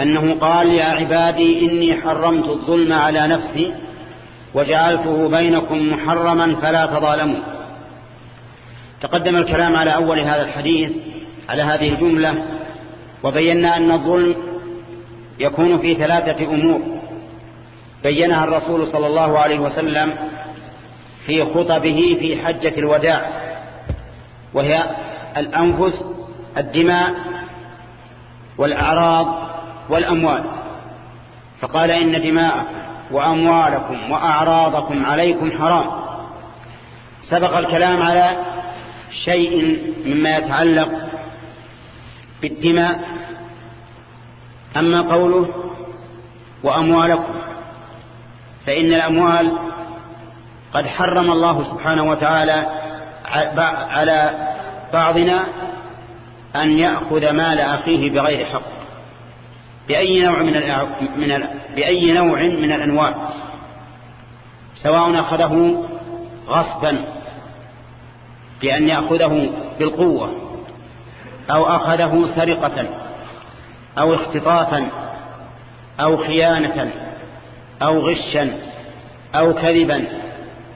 أنه قال يا عبادي إني حرمت الظلم على نفسي وجعلته بينكم محرما فلا تظالموا. تقدم الكلام على أول هذا الحديث على هذه الجملة وبينا أن الظلم يكون في ثلاثة أمور. بينها الرسول صلى الله عليه وسلم في خطبه في حجة الوداع وهي الأنفس الدماء والأعراض والأموال. فقال إن دماءكم وأموالكم وأعراضكم عليكم حرام. سبق الكلام على شيء مما يتعلق بالدماء أما قوله وأموالكم فإن الأموال قد حرم الله سبحانه وتعالى على بعضنا أن يأخذ مال أخيه بغير حق. بأي نوع من, من بأي نوع من الأنواع. سواء أخذه غصبا بأن يأخذه بالقوة أو أخذه سرقة أو اختطافا أو خيانة أو غشا أو كذبا.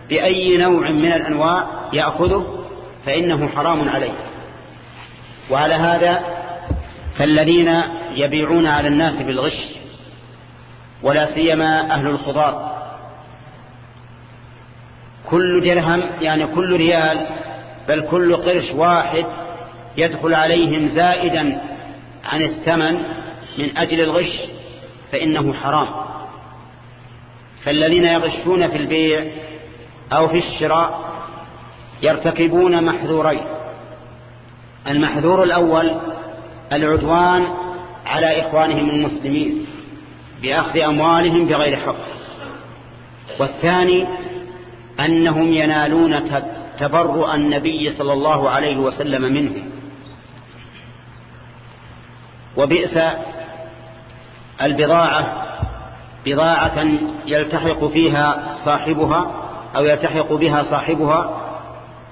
بأي نوع من الأنواع يأخذه؟ فإنه حرام عليه. وعلى هذا فالذين يبيعون على الناس بالغش ولا سيما أهل الخضار. كل درهم يعني كل ريال بل كل قرش واحد يدخل عليهم زائدا عن الثمن من أجل الغش فإنه حرام. فالذين يغشون في البيع أو في الشراء يرتكبون محذورين. المحذور الأول العدوان على إخوانهم المسلمين بأخذ أموالهم بغير حق. والثاني أنهم ينالون تبرؤ النبي صلى الله عليه وسلم منهم وبئس البضاعة بضاعة يلتحق فيها صاحبها أو يلتحق بها صاحبها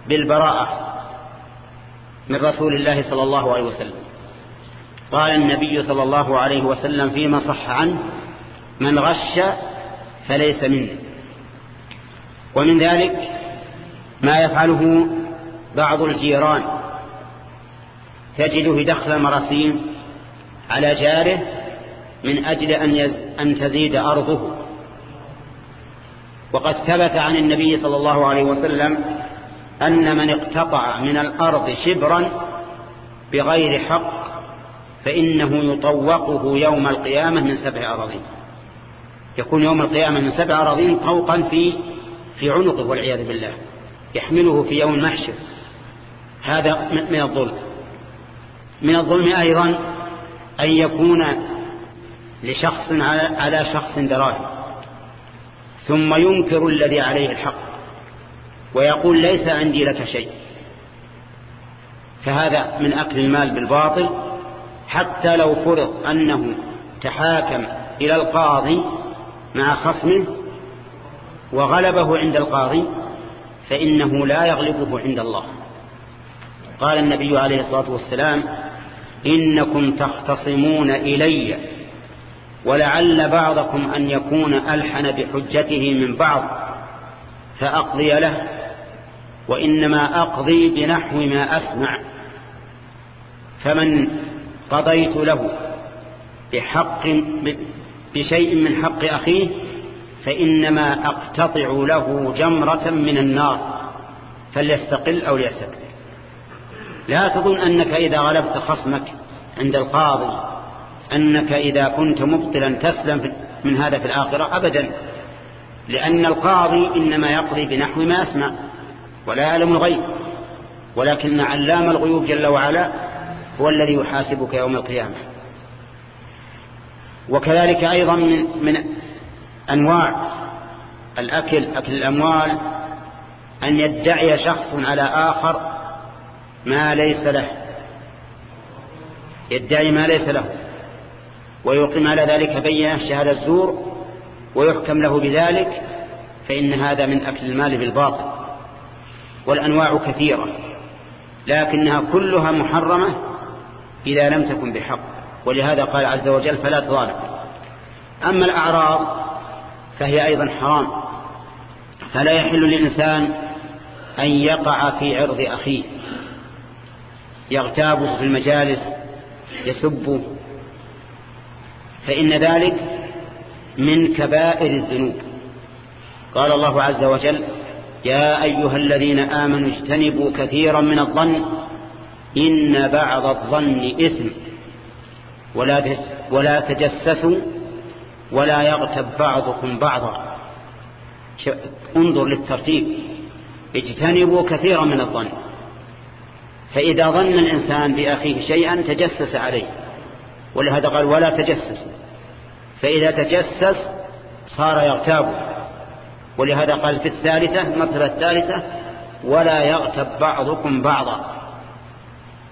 بالبراءة من رسول الله صلى الله عليه وسلم. قال النبي صلى الله عليه وسلم فيما صح عنه من غش فليس منه. ومن ذلك ما يفعله بعض الجيران. تجده يدخل المراسيم على جاره من أجل أن, يز أن تزيد أرضه. وقد ثبت عن النبي صلى الله عليه وسلم أن من اقتطع من الأرض شبرا بغير حق فإنه يطوقه يوم القيامة من سبع أراضين. يكون يوم القيامة من سبع أراضين طوقا في في عنقه والعياذ بالله. يحمله في يوم المحشر. هذا من الظلم. من الظلم أيضا أن يكون لشخص على شخص دراهم. ثم ينكر الذي عليه الحق. ويقول ليس عندي لك شيء. فهذا من أكل المال بالباطل حتى لو فرض أنه تحاكم إلى القاضي مع خصمه وغلبه عند القاضي فإنه لا يغلبه عند الله. قال النبي عليه الصلاة والسلام إنكم تختصمون إلي ولعل بعضكم أن يكون ألحن بحجته من بعض فأقضي له وإنما أقضي بنحو ما أسمع. فمن قضيت له بحق بشيء من حق أخيه فإنما أقتطع له جمرة من النار فليستقل أو ليستكثر. لا تظن أنك إذا غلبت خصمك عند القاضي أنك إذا كنت مبطلا تسلم من هذا في الآخرة أبدا لأن القاضي إنما يقضي بنحو ما أسمع. ولا يعلم الغيب. ولكن علام الغيوب جل وعلا هو الذي يحاسبك يوم القيامة. وكذلك أيضا من, من أنواع الأكل أكل الأموال أن يدعي شخص على آخر ما ليس له. يدعي ما ليس له. ويقيم على ذلك بينة شهادة الزور ويحكم له بذلك فإن هذا من أكل المال بالباطل. والأنواع كثيرة لكنها كلها محرمة إذا لم تكن بحق ولهذا قال عز وجل فلا تظالم أما الأعراض فهي أيضا حرام فلا يحل للإنسان أن يقع في عرض أخيه يغتابه في المجالس يسبه فإن ذلك من كبائر الذنوب. قال الله عز وجل يا أيها الذين آمنوا اجتنبوا كثيرا من الظن إن بعض الظن إثم. ولا ولا تجسسوا ولا يغتب بعضكم بعضا. انظر للترتيب. اجتنبوا كثيرا من الظن. فإذا ظن الإنسان بأخيه شيئا تجسس عليه. ولهذا قال ولا تجسس. فإذا تجسس صار يغتاب ولهذا قال في الثالثة المرتبة الثالثة ولا يغتب بعضكم بعضا.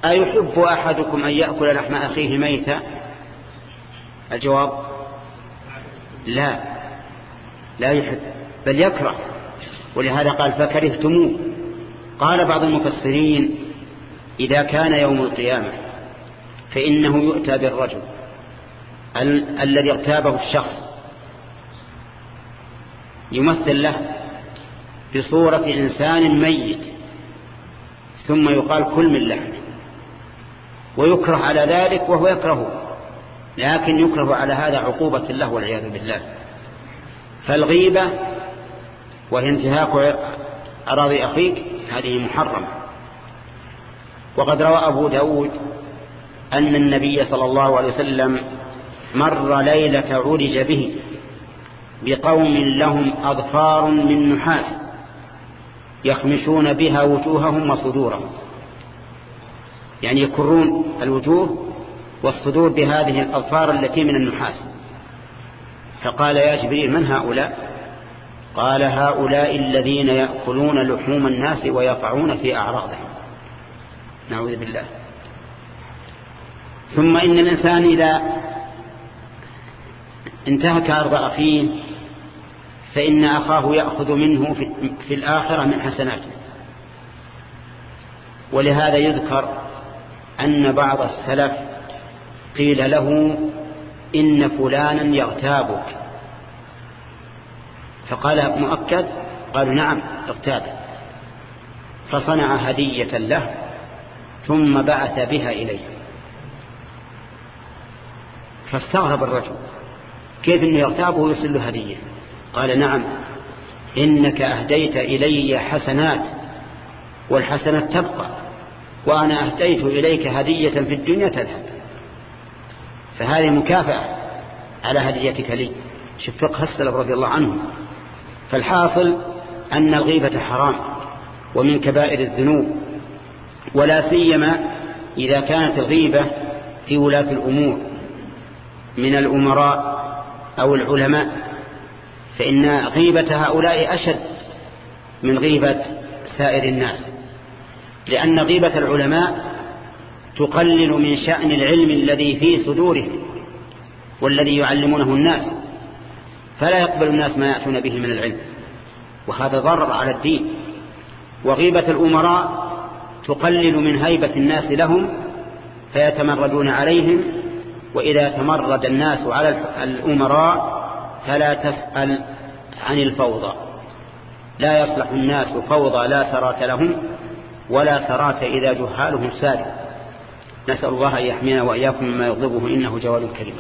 أيحب أحدكم أن يأكل لحم أخيه ميتا؟ الجواب لا. لا يحب بل يكره. ولهذا قال فكرهتموه. قال بعض المفسرين إذا كان يوم القيامة فإنه يؤتى بالرجل ال الذي اغتابه الشخص. يمثل له بصورة إنسان ميت ثم يقال كل من لحمه ويكره على ذلك وهو يكرهه لكن يكره على هذا عقوبة له والعياذ بالله. فالغيبة وهي انتهاك أراضي أخيك هذه محرمة. وقد روى أبو داود أن النبي صلى الله عليه وسلم مر ليلة عرج به. بقوم لهم أظفار من نحاس يخمشون بها وجوههم وصدورهم. يعني يكرون الوجوه والصدور بهذه الأظفار التي من النحاس. فقال يا جبريل من هؤلاء؟ قال هؤلاء الذين يأكلون لحوم الناس ويقعون في أعراضهم. نعوذ بالله. ثم إن الإنسان إذا انتهك أرض أخيه فإن أخاه يأخذ منه في الآخرة من حسناته. ولهذا يذكر أن بعض السلف قيل له إن فلانا يغتابك. فقال مؤكد قالوا نعم اغتاب فصنع هدية له ثم بعث بها إليه. فاستغرب الرجل كيف إنه يغتابه ويرسل له هدية؟ قال نعم. إنك أهديت إلي حسنات والحسنات تبقى وأنا أهديت إليك هدية في الدنيا تذهب. فهذه مكافأة على هديتك لي. شوف فقه السلف رضي الله عنه. فالحاصل أن الغيبة حرام ومن كبائر الذنوب ولا سيما إذا كانت الغيبة في ولاة الأمور من الأمراء أو العلماء. فإن غيبة هؤلاء أشد من غيبة سائر الناس لأن غيبة العلماء تقلل من شأن العلم الذي في صدورهم والذي يعلمونه الناس فلا يقبل الناس ما يأتون به من العلم وهذا ضرر على الدين وغيبة الأمراء تقلل من هيبة الناس لهم فيتمردون عليهم وإذا تمرد الناس على الأمراء فلا تسأل عن الفوضى. لا يصلح الناس فوضى لا سرات لهم ولا سرات إذا جهالهم سالم نسأل الله أن يحمينا وإياكم مما يغضبه إنه جواد كريم.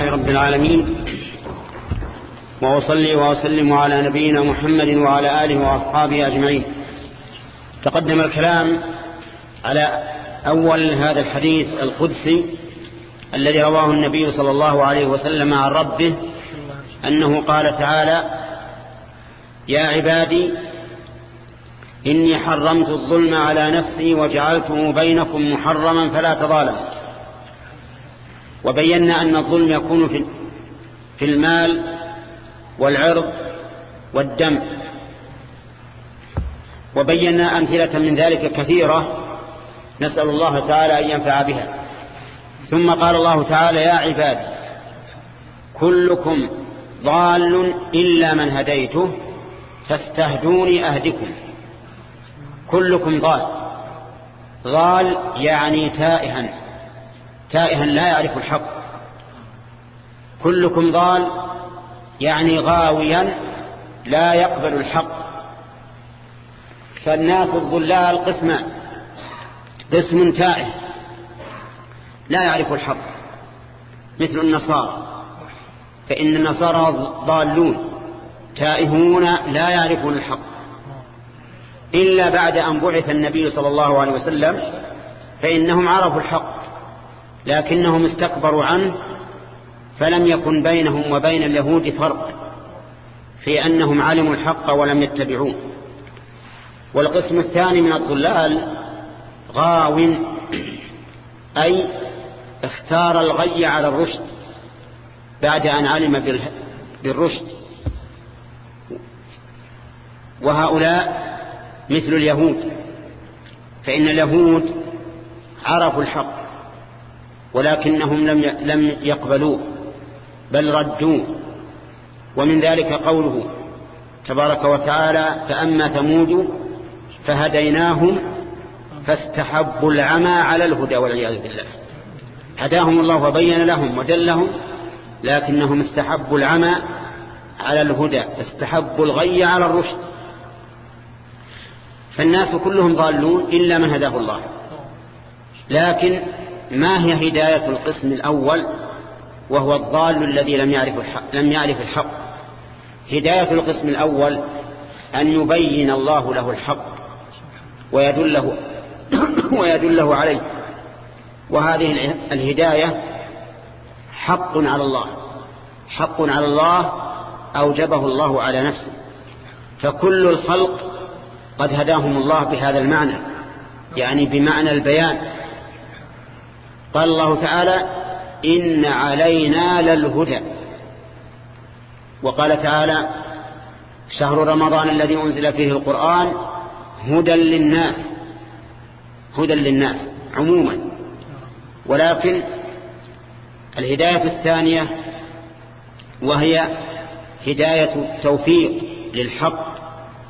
رب العالمين وأصلي وأسلم على نبينا محمد وعلى آله وأصحابه أجمعين. تقدم الكلام على أول هذا الحديث القدسي الذي رواه النبي صلى الله عليه وسلم عن ربه أنه قال تعالى يا عبادي إني حرمت الظلم على نفسي وجعلته بينكم محرما فلا تظالموا. وبينا أن الظلم يكون في المال والعرض والدم. وبينا أمثلة من ذلك كثيرة نسأل الله تعالى أن ينفع بها. ثم قال الله تعالى يا عبادي كلكم ضال إلا من هديته فاستهدوني أهدكم. كلكم ضال. ضال يعني تائها. تائها لا يعرف الحق. كلكم ضال يعني غاويا لا يقبل الحق. فالناس الضلال قسمان قسم تائه. لا يعرف الحق. مثل النصارى. فإن النصارى ضالون تائهون لا يعرفون الحق. إلا بعد أن بعث النبي صلى الله عليه وسلم فإنهم عرفوا الحق لكنهم استكبروا عنه فلم يكن بينهم وبين اليهود فرق في أنهم علموا الحق ولم يتبعوه. والقسم الثاني من الضلال غاو أي اختار الغي على الرشد. بعد أن علم بالرشد. وهؤلاء مثل اليهود. فإن اليهود عرفوا الحق ولكنهم لم لم يقبلوه بل ردوه. ومن ذلك قوله تبارك وتعالى فأما ثمود فهديناهم فاستحبوا العمى على الهدى والعياذ بالله. هداهم الله وبين لهم ودلهم لكنهم استحبوا العمى على الهدى استحبوا الغي على الرشد. فالناس كلهم ضالون إلا من هداه الله. لكن ما هي هداية القسم الأول؟ وهو الضال الذي لم يعرف الحق, لم يعرف الحق. هداية القسم الأول أن يبين الله له الحق ويدله, ويدله عليه. وهذه الهداية حق على الله. حق على الله أوجبه الله على نفسه. فكل الخلق قد هداهم الله بهذا المعنى يعني بمعنى البيان. قال الله تعالى إن علينا للهدى. وقال تعالى شهر رمضان الذي أنزل فيه القرآن هدى للناس هدى للناس عموما. ولكن الهداية الثانية وهي هداية التوفيق للحق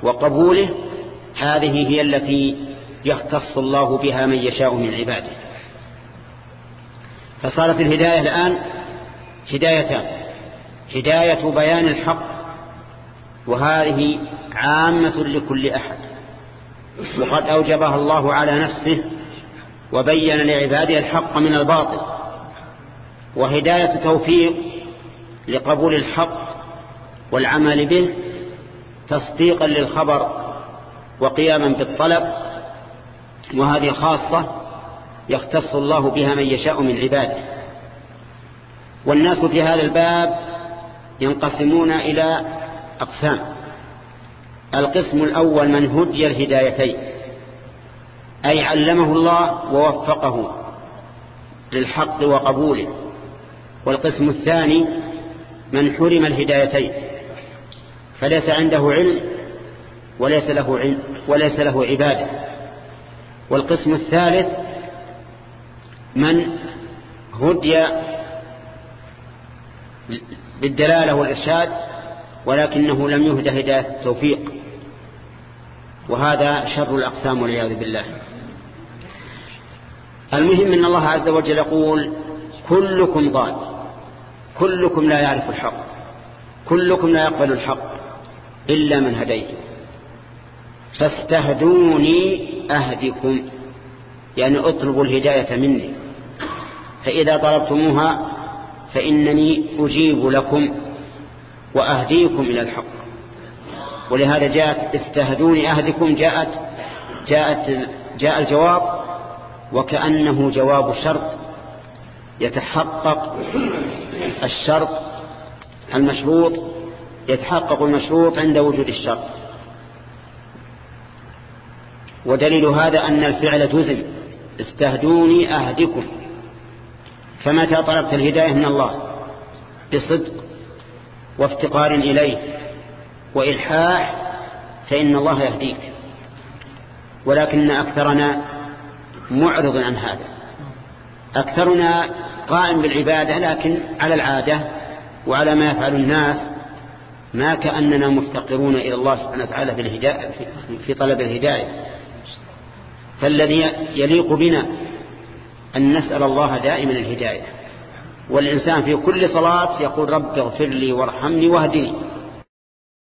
وقبوله. هذه هي التي يختص الله بها من يشاء من عباده. فصارت الهداية الآن هدايتان. هداية بيان الحق وهذه عامة لكل أحد. وقد أوجبها الله على نفسه وبين لعباده الحق من الباطل. وهداية توفيق لقبول الحق والعمل به تصديقا للخبر وقياما بالطلب وهذه خاصة يختص الله بها من يشاء من عباده. والناس في هذا الباب ينقسمون إلى أقسام. القسم الأول من هدي الهدايتين أي علمه الله ووفقه للحق وقبوله. والقسم الثاني من حرم الهدايتين فليس عنده علم وليس له علم وليس له عبادة. والقسم الثالث من هدي بالدلالة والإرشاد ولكنه لم يهدى هداية التوفيق. وهذا شر الأقسام والعياذ بالله. المهم أن الله عز وجل يقول كلكم ضال. كلكم لا يعرف الحق كلكم لا يقبل الحق إلا من هديت. فاستهدوني أهدكم يعني اطلبوا الهداية مني. فإذا طلبتموها فإنني أجيب لكم وأهديكم إلى الحق. ولهذا جاءت استهدوني أهدكم جاءت جاءت جاء الجواب وكأنه جواب شرط يتحقق الشرط المشروط يتحقق المشروط عند وجود الشرط. ودليل هذا أن الفعل جزم. استهدوني أهدكم. فمتى طلبت الهداية من الله؟ بصدق وافتقار إليه وإلحاح فإن الله يهديك. ولكن أكثرنا معرض عن هذا. أكثرنا قائم بالعبادة لكن على العادة وعلى ما يفعل الناس ما كأننا مفتقرون إلى الله سبحانه وتعالى في, في طلب الهداية. فالذي يليق بنا أن نسأل الله دائما الهداية. والإنسان في كل صلاة يقول رب اغفر لي وارحمني واهدني.